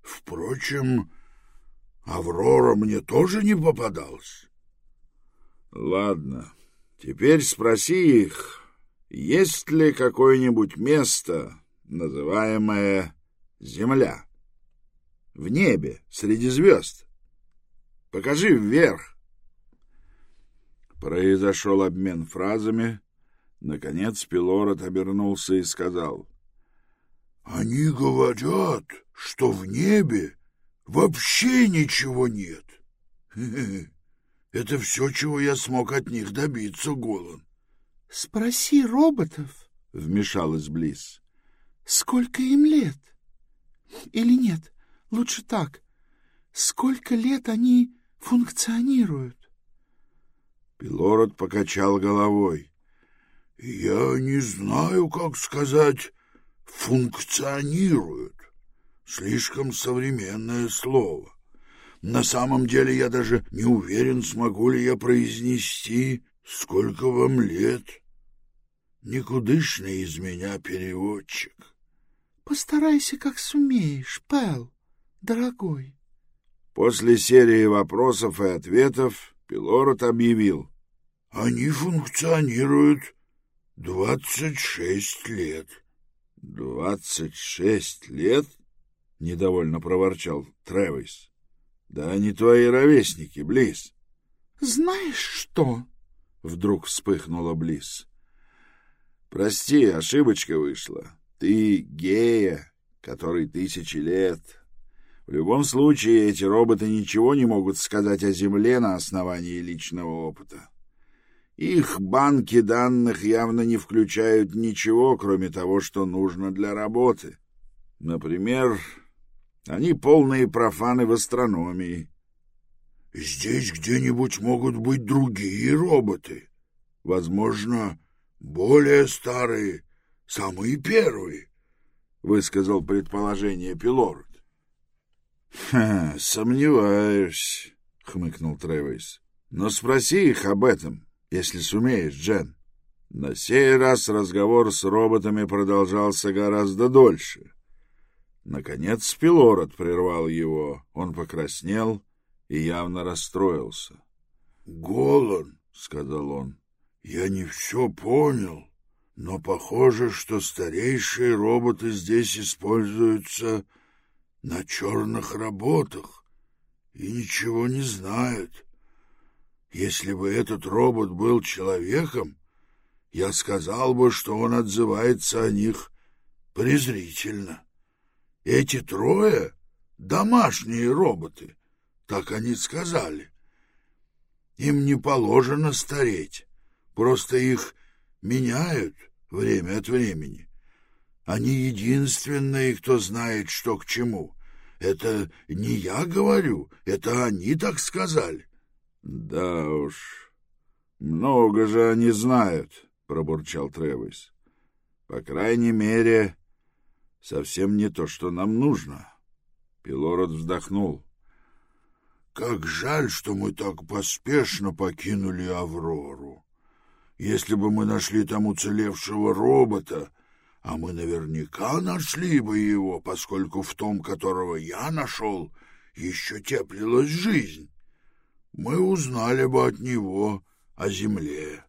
[SPEAKER 1] Впрочем, Аврора мне тоже не попадалась.
[SPEAKER 4] Ладно, теперь спроси их, есть ли какое-нибудь место, называемое Земля, в небе, среди звезд. Покажи вверх. Произошел обмен фразами. Наконец Пилород обернулся и сказал —
[SPEAKER 2] Они говорят, что в небе вообще ничего нет. Это все, чего я смог от них добиться, Голан.
[SPEAKER 3] — Спроси роботов, — вмешалась Близ. — Сколько им лет? Или нет, лучше так. Сколько лет они функционируют?
[SPEAKER 1] Пилород покачал головой.
[SPEAKER 2] — Я не знаю, как сказать «функционируют». Слишком современное слово. На самом деле я даже не уверен, смогу ли я произнести, сколько вам лет. Никудышный из меня переводчик.
[SPEAKER 3] Постарайся, как сумеешь, Пэл, дорогой.
[SPEAKER 1] После серии вопросов и ответов Пилород объявил.
[SPEAKER 2] Они функционируют двадцать шесть лет.
[SPEAKER 1] Двадцать шесть лет? — недовольно проворчал Тревис. — Да они твои ровесники, Близ.
[SPEAKER 3] — Знаешь что?
[SPEAKER 1] — вдруг вспыхнула Близ. — Прости, ошибочка вышла. Ты гея, который тысячи лет. В любом случае, эти роботы ничего не могут сказать о Земле на основании личного опыта. Их банки данных явно не включают ничего, кроме того, что нужно для работы. Например, они полные профаны в астрономии.
[SPEAKER 2] Здесь где-нибудь могут быть другие роботы. Возможно, более старые, самые первые, — высказал предположение Пилорд.
[SPEAKER 1] — Сомневаюсь, — хмыкнул Тревис. — Но спроси их об этом, если сумеешь, Джен. На сей раз разговор с роботами продолжался гораздо дольше. Наконец Пилород прервал его. Он покраснел и явно расстроился.
[SPEAKER 2] — Голан, — сказал он, — я не все понял, но похоже, что старейшие роботы здесь используются на черных работах и ничего не знают. Если бы этот робот был человеком, я сказал бы, что он отзывается о них презрительно. Эти трое — домашние роботы, так они сказали. Им не положено стареть, просто их меняют время от времени. Они единственные, кто знает, что к чему. Это не я говорю, это они так сказали.
[SPEAKER 1] — Да уж, много же они знают, — пробурчал Тревис. — По крайней мере, совсем не то, что нам нужно. Пилород вздохнул.
[SPEAKER 2] — Как жаль, что мы так поспешно покинули Аврору. Если бы мы нашли там уцелевшего робота, а мы наверняка нашли бы его, поскольку в том, которого я нашел, еще теплилась жизнь. Мы узнали бы от него о земле.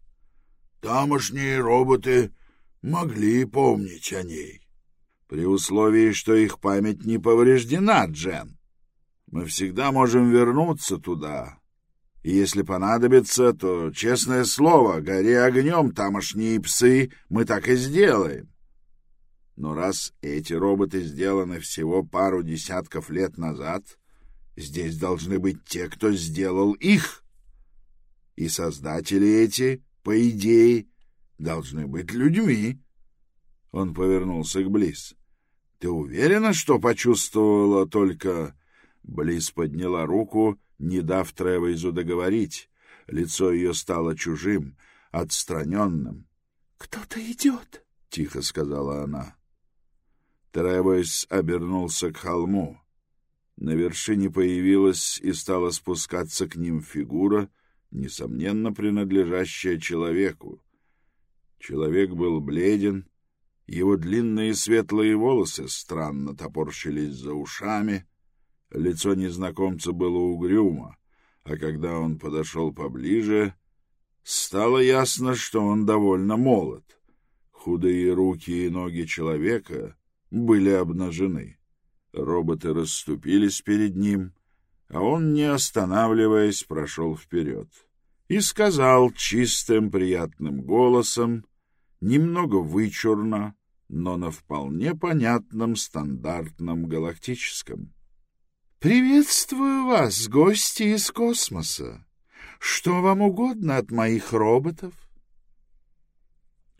[SPEAKER 2] Тамошние роботы могли помнить о ней.
[SPEAKER 1] При условии, что их память не повреждена, Джен. Мы всегда можем вернуться туда. И если понадобится, то, честное слово, гори огнем тамошние псы, мы так и сделаем. Но раз эти роботы сделаны всего пару десятков лет назад, здесь должны быть те, кто сделал их. И создатели эти, по идее, должны быть людьми. Он повернулся к Близ. Ты уверена, что почувствовала только... Близ подняла руку, не дав Тревейзу договорить. Лицо ее стало чужим, отстраненным.
[SPEAKER 3] — Кто-то идет, —
[SPEAKER 1] тихо сказала она. Тревойс обернулся к холму. На вершине появилась и стала спускаться к ним фигура, несомненно принадлежащая человеку. Человек был бледен, его длинные светлые волосы странно топорщились за ушами, лицо незнакомца было угрюмо, а когда он подошел поближе, стало ясно, что он довольно молод. Худые руки и ноги человека были обнажены. Роботы расступились перед ним, а он, не останавливаясь, прошел вперед и сказал чистым приятным голосом, немного вычурно, но на вполне понятном стандартном галактическом.
[SPEAKER 3] «Приветствую вас, гости из космоса! Что вам угодно от моих роботов?»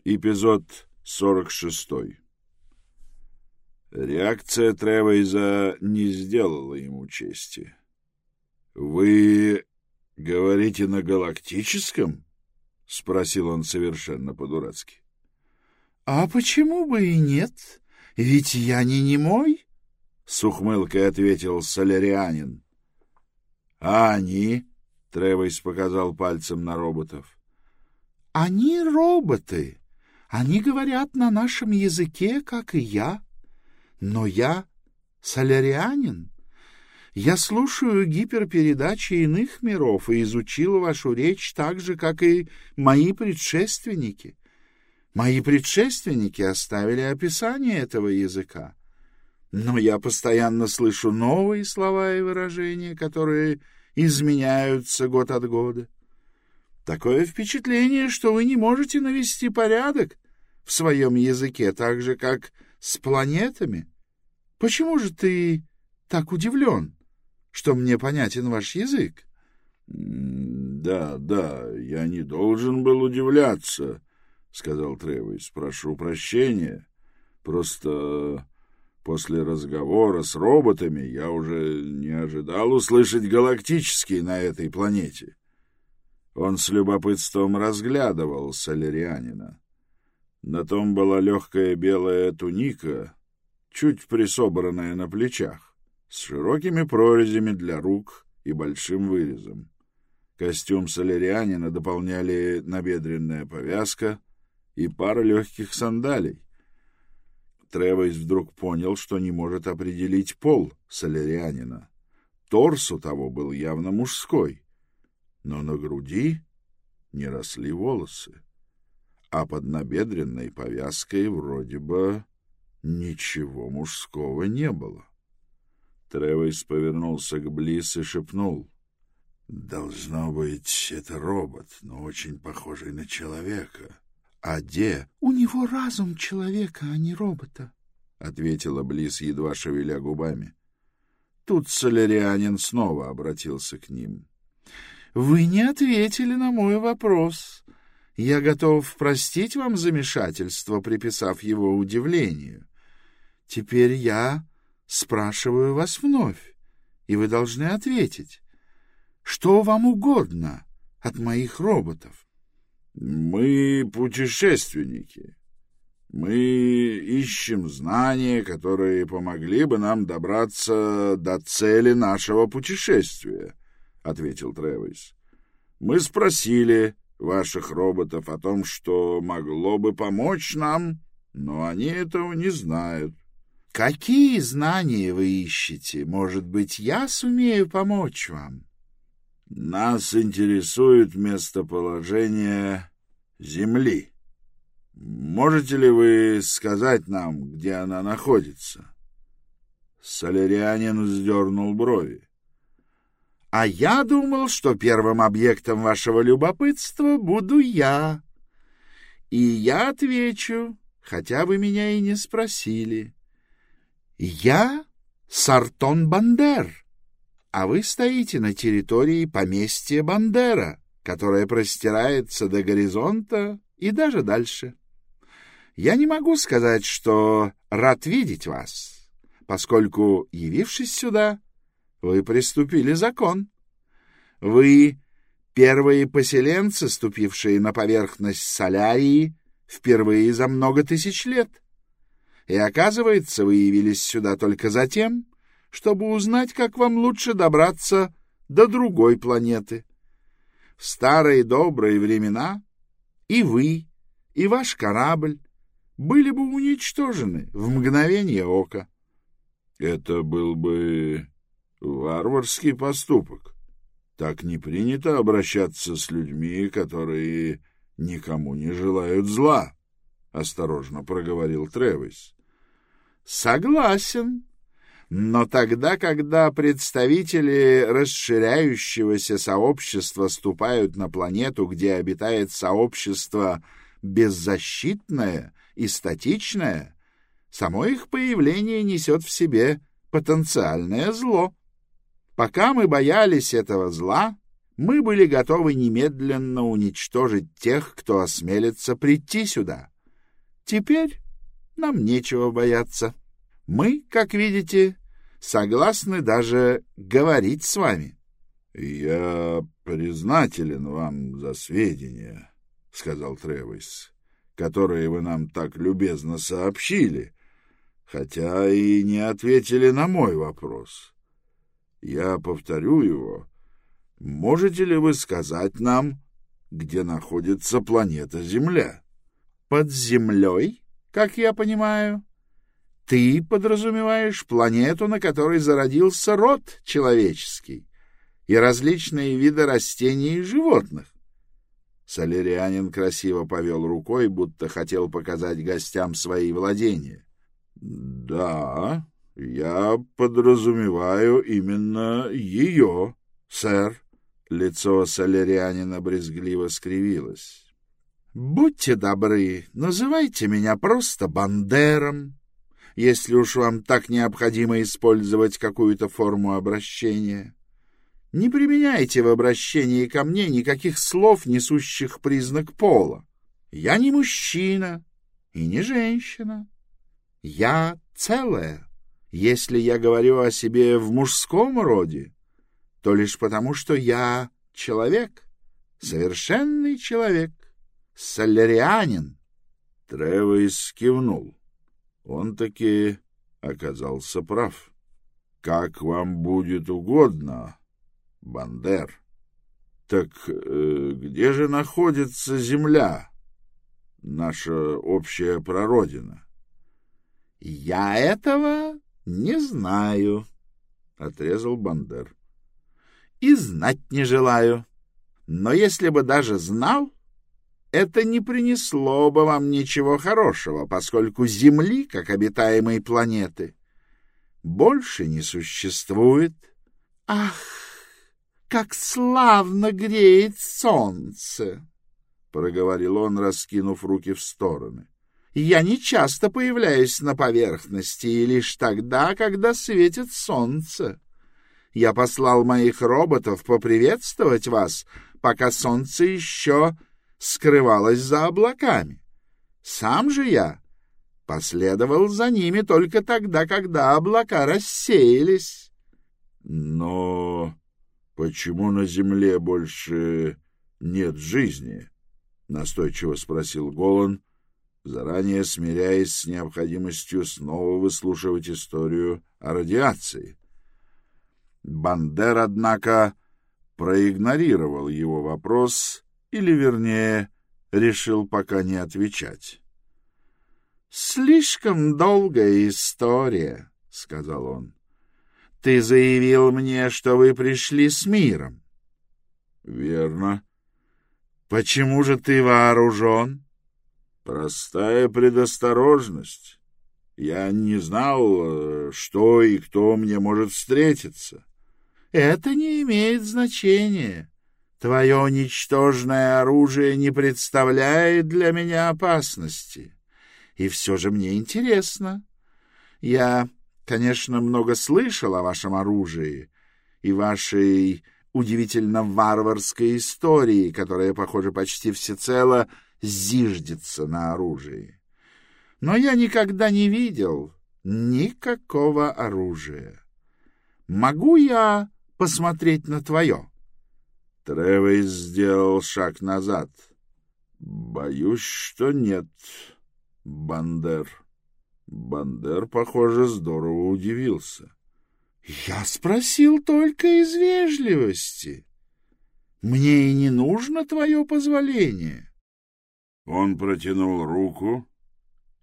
[SPEAKER 1] Эпизод 46 Реакция Тревейза не сделала ему чести. «Вы говорите на галактическом?» — спросил он совершенно по-дурацки.
[SPEAKER 3] «А почему бы и нет? Ведь я не немой?» — с ухмылкой ответил солярианин.
[SPEAKER 1] «А они?» — Тревейс показал пальцем на роботов.
[SPEAKER 3] «Они роботы. Они говорят на нашем языке, как и я. Но я солярианин. Я слушаю гиперпередачи иных миров и изучил вашу речь так же, как и мои предшественники. Мои предшественники оставили описание этого языка. Но я постоянно слышу новые слова и выражения, которые изменяются год от года. Такое впечатление, что вы не можете навести порядок в своем языке, так же, как с планетами. Почему же ты так удивлен, что мне понятен ваш язык?
[SPEAKER 1] — Да, да, я не должен был удивляться, — сказал Тревис. — Прошу прощения. Просто после разговора с роботами я уже не ожидал услышать галактический на этой планете. Он с любопытством разглядывал солярианина. На том была легкая белая туника, чуть присобранная на плечах, с широкими прорезями для рук и большим вырезом. Костюм солярианина дополняли набедренная повязка и пара легких сандалий. Тревойс вдруг понял, что не может определить пол солярианина. Торс у того был явно мужской, но на груди не росли волосы а под набедренной повязкой вроде бы ничего мужского не было. Тревис повернулся к Близ и шепнул. — Должно быть, это робот, но очень похожий на человека. — А где?
[SPEAKER 3] — У него разум человека, а не робота, —
[SPEAKER 1] ответила Близ, едва шевеля губами. Тут солярианин снова обратился к ним.
[SPEAKER 3] — Вы не ответили на мой вопрос. Я готов простить вам замешательство, приписав его удивлению. Теперь я спрашиваю вас вновь, и вы должны ответить. Что вам угодно от моих роботов?
[SPEAKER 1] Мы путешественники. Мы ищем знания, которые помогли бы нам добраться до цели нашего путешествия, — ответил Тревис. Мы спросили, ваших роботов о том, что могло бы помочь нам, но они этого не знают.
[SPEAKER 3] — Какие знания вы ищете? Может быть, я сумею помочь вам?
[SPEAKER 1] — Нас интересует местоположение Земли. Можете ли вы сказать нам, где она находится? Солярианин вздернул брови.
[SPEAKER 3] А я думал, что первым объектом вашего любопытства буду я. И я отвечу, хотя вы меня и не спросили. Я Сартон Бандер, а вы стоите на территории поместья Бандера, которое простирается до горизонта и даже дальше. Я не могу сказать, что рад видеть вас, поскольку, явившись сюда, вы приступили закон. Вы первые поселенцы, ступившие на поверхность Солярии впервые за много тысяч лет. И, оказывается, вы явились сюда только за тем, чтобы узнать, как вам лучше добраться до другой планеты. В старые добрые времена и вы, и ваш корабль были бы уничтожены в мгновение ока.
[SPEAKER 1] — Это был бы Варварский поступок. Так не принято обращаться с людьми, которые никому не желают зла, — осторожно проговорил Тревис.
[SPEAKER 3] — Согласен. Но тогда, когда представители расширяющегося сообщества ступают на планету, где обитает сообщество беззащитное и статичное,
[SPEAKER 1] Само их появление несет в себе потенциальное зло. Пока мы боялись этого зла, мы были готовы немедленно уничтожить тех, кто осмелится прийти сюда. Теперь нам нечего бояться. Мы, как видите, согласны даже говорить с вами.
[SPEAKER 5] — Я признателен вам за сведения, — сказал Тревис, — которые вы нам так любезно сообщили, хотя и не ответили на мой вопрос. Я повторю его. Можете ли вы сказать нам, где находится планета Земля?
[SPEAKER 1] — Под Землей, как я понимаю. Ты подразумеваешь планету, на которой зародился род человеческий и различные виды растений и животных. Солерианин красиво повел рукой, будто хотел показать гостям свои владения.
[SPEAKER 5] — Да, я подразумеваю именно ее, сэр. Лицо Солерианина брезгливо скривилось.
[SPEAKER 1] — Будьте добры, называйте меня просто Бандером, если уж вам так необходимо использовать какую-то форму обращения. Не применяйте в обращении ко мне никаких слов, несущих признак пола. Я не мужчина и не женщина. Я целая. Если я говорю о себе в мужском роде, то лишь потому, что я человек, совершенный человек, солярианин.
[SPEAKER 5] Тревис кивнул. Он таки оказался прав. Как вам будет угодно, Бандер. Так э, где же находится земля, наша общая прародина?
[SPEAKER 1] — Я этого не знаю, — отрезал Бандер. — И знать не желаю. Но если бы даже знал, это не принесло бы вам ничего хорошего, поскольку Земли, как обитаемой планеты, больше не существует. Ах! как славно греет солнце! — проговорил он, раскинув руки в стороны. — Я не часто появляюсь на поверхности, и лишь тогда, когда светит солнце. Я послал моих роботов поприветствовать вас, пока солнце еще скрывалось за облаками. Сам же я последовал за ними только тогда, когда облака рассеялись.
[SPEAKER 5] — Но «Почему на Земле больше нет жизни?» — настойчиво спросил Голан, заранее смиряясь с необходимостью снова выслушивать историю о радиации. Бандер, однако, проигнорировал его вопрос, или, вернее, решил пока не отвечать.
[SPEAKER 1] «Слишком долгая история», — сказал он. Ты заявил мне, что вы пришли с миром.
[SPEAKER 5] — Верно.
[SPEAKER 1] — Почему же ты вооружен?
[SPEAKER 5] — Простая предосторожность. Я не знал, что и кто мне может встретиться.
[SPEAKER 1] — Это не имеет значения. Твое ничтожное оружие не представляет для меня опасности. И все же мне интересно. Я Конечно, много слышал о вашем оружии и вашей удивительно варварской истории, которая, похоже, почти всецело зиждется на оружии. Но я никогда не видел никакого оружия. Могу я посмотреть на твое?
[SPEAKER 5] Тревес сделал шаг назад. Боюсь, что нет, Бандер. Бандер, похоже, здорово удивился.
[SPEAKER 1] — Я спросил только из вежливости. Мне и не нужно твое позволение.
[SPEAKER 5] Он протянул руку,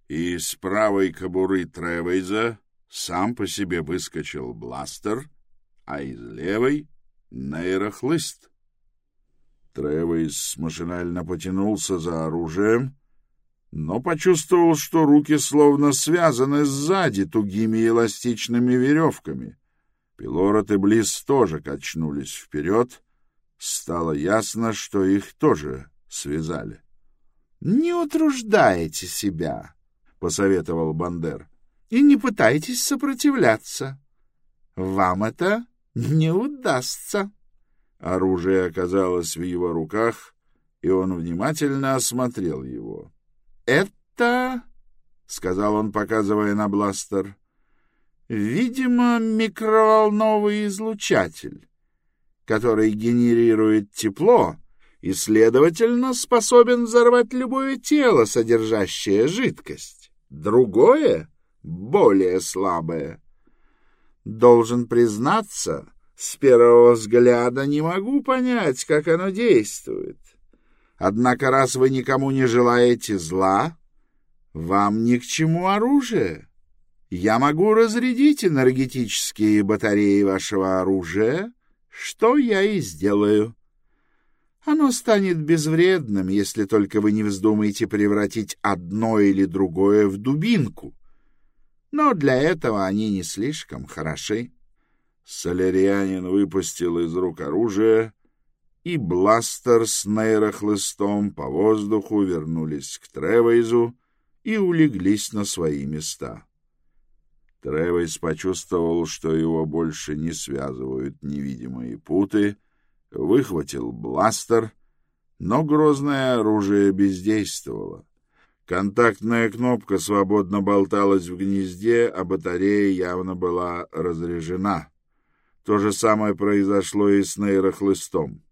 [SPEAKER 5] и из правой кобуры Тревейза сам по себе выскочил бластер, а из левой — нейрохлыст. Тревейз машинально потянулся за оружием, но почувствовал, что руки словно связаны сзади тугими эластичными веревками. Пилорот и Близ тоже качнулись вперед. Стало ясно, что их тоже связали.
[SPEAKER 1] — Не утруждайте себя, — посоветовал Бандер. и не пытайтесь сопротивляться. Вам это не удастся.
[SPEAKER 6] Оружие оказалось в его руках, и он внимательно осмотрел его.
[SPEAKER 1] — Это, — сказал он, показывая на бластер, — видимо, микроволновый излучатель, который генерирует тепло и, следовательно, способен взорвать любое тело, содержащее жидкость. Другое, более слабое. Должен признаться, с первого взгляда не могу понять, как оно действует. Однако, раз вы никому не желаете зла, вам ни к чему оружие. Я могу разрядить энергетические батареи вашего оружия, что я и сделаю. Оно станет безвредным, если только вы не вздумаете превратить одно или другое в дубинку. Но для этого они не слишком хороши.
[SPEAKER 6] Солярианин выпустил из рук оружие, и бластер с нейрохлыстом по воздуху вернулись к Тревейзу и улеглись на свои места. Тревейз почувствовал, что его больше не связывают невидимые путы, выхватил бластер, но грозное оружие бездействовало. Контактная кнопка свободно болталась в гнезде, а батарея явно была разряжена. То же самое произошло и с нейрохлыстом.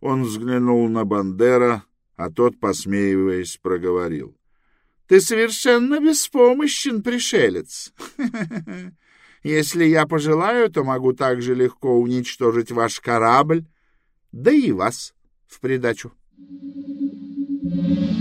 [SPEAKER 6] Он взглянул на Бандера, а тот, посмеиваясь, проговорил.
[SPEAKER 1] — Ты совершенно беспомощен, пришелец. Если я пожелаю, то могу так же легко уничтожить ваш корабль, да и вас в придачу. Thank you.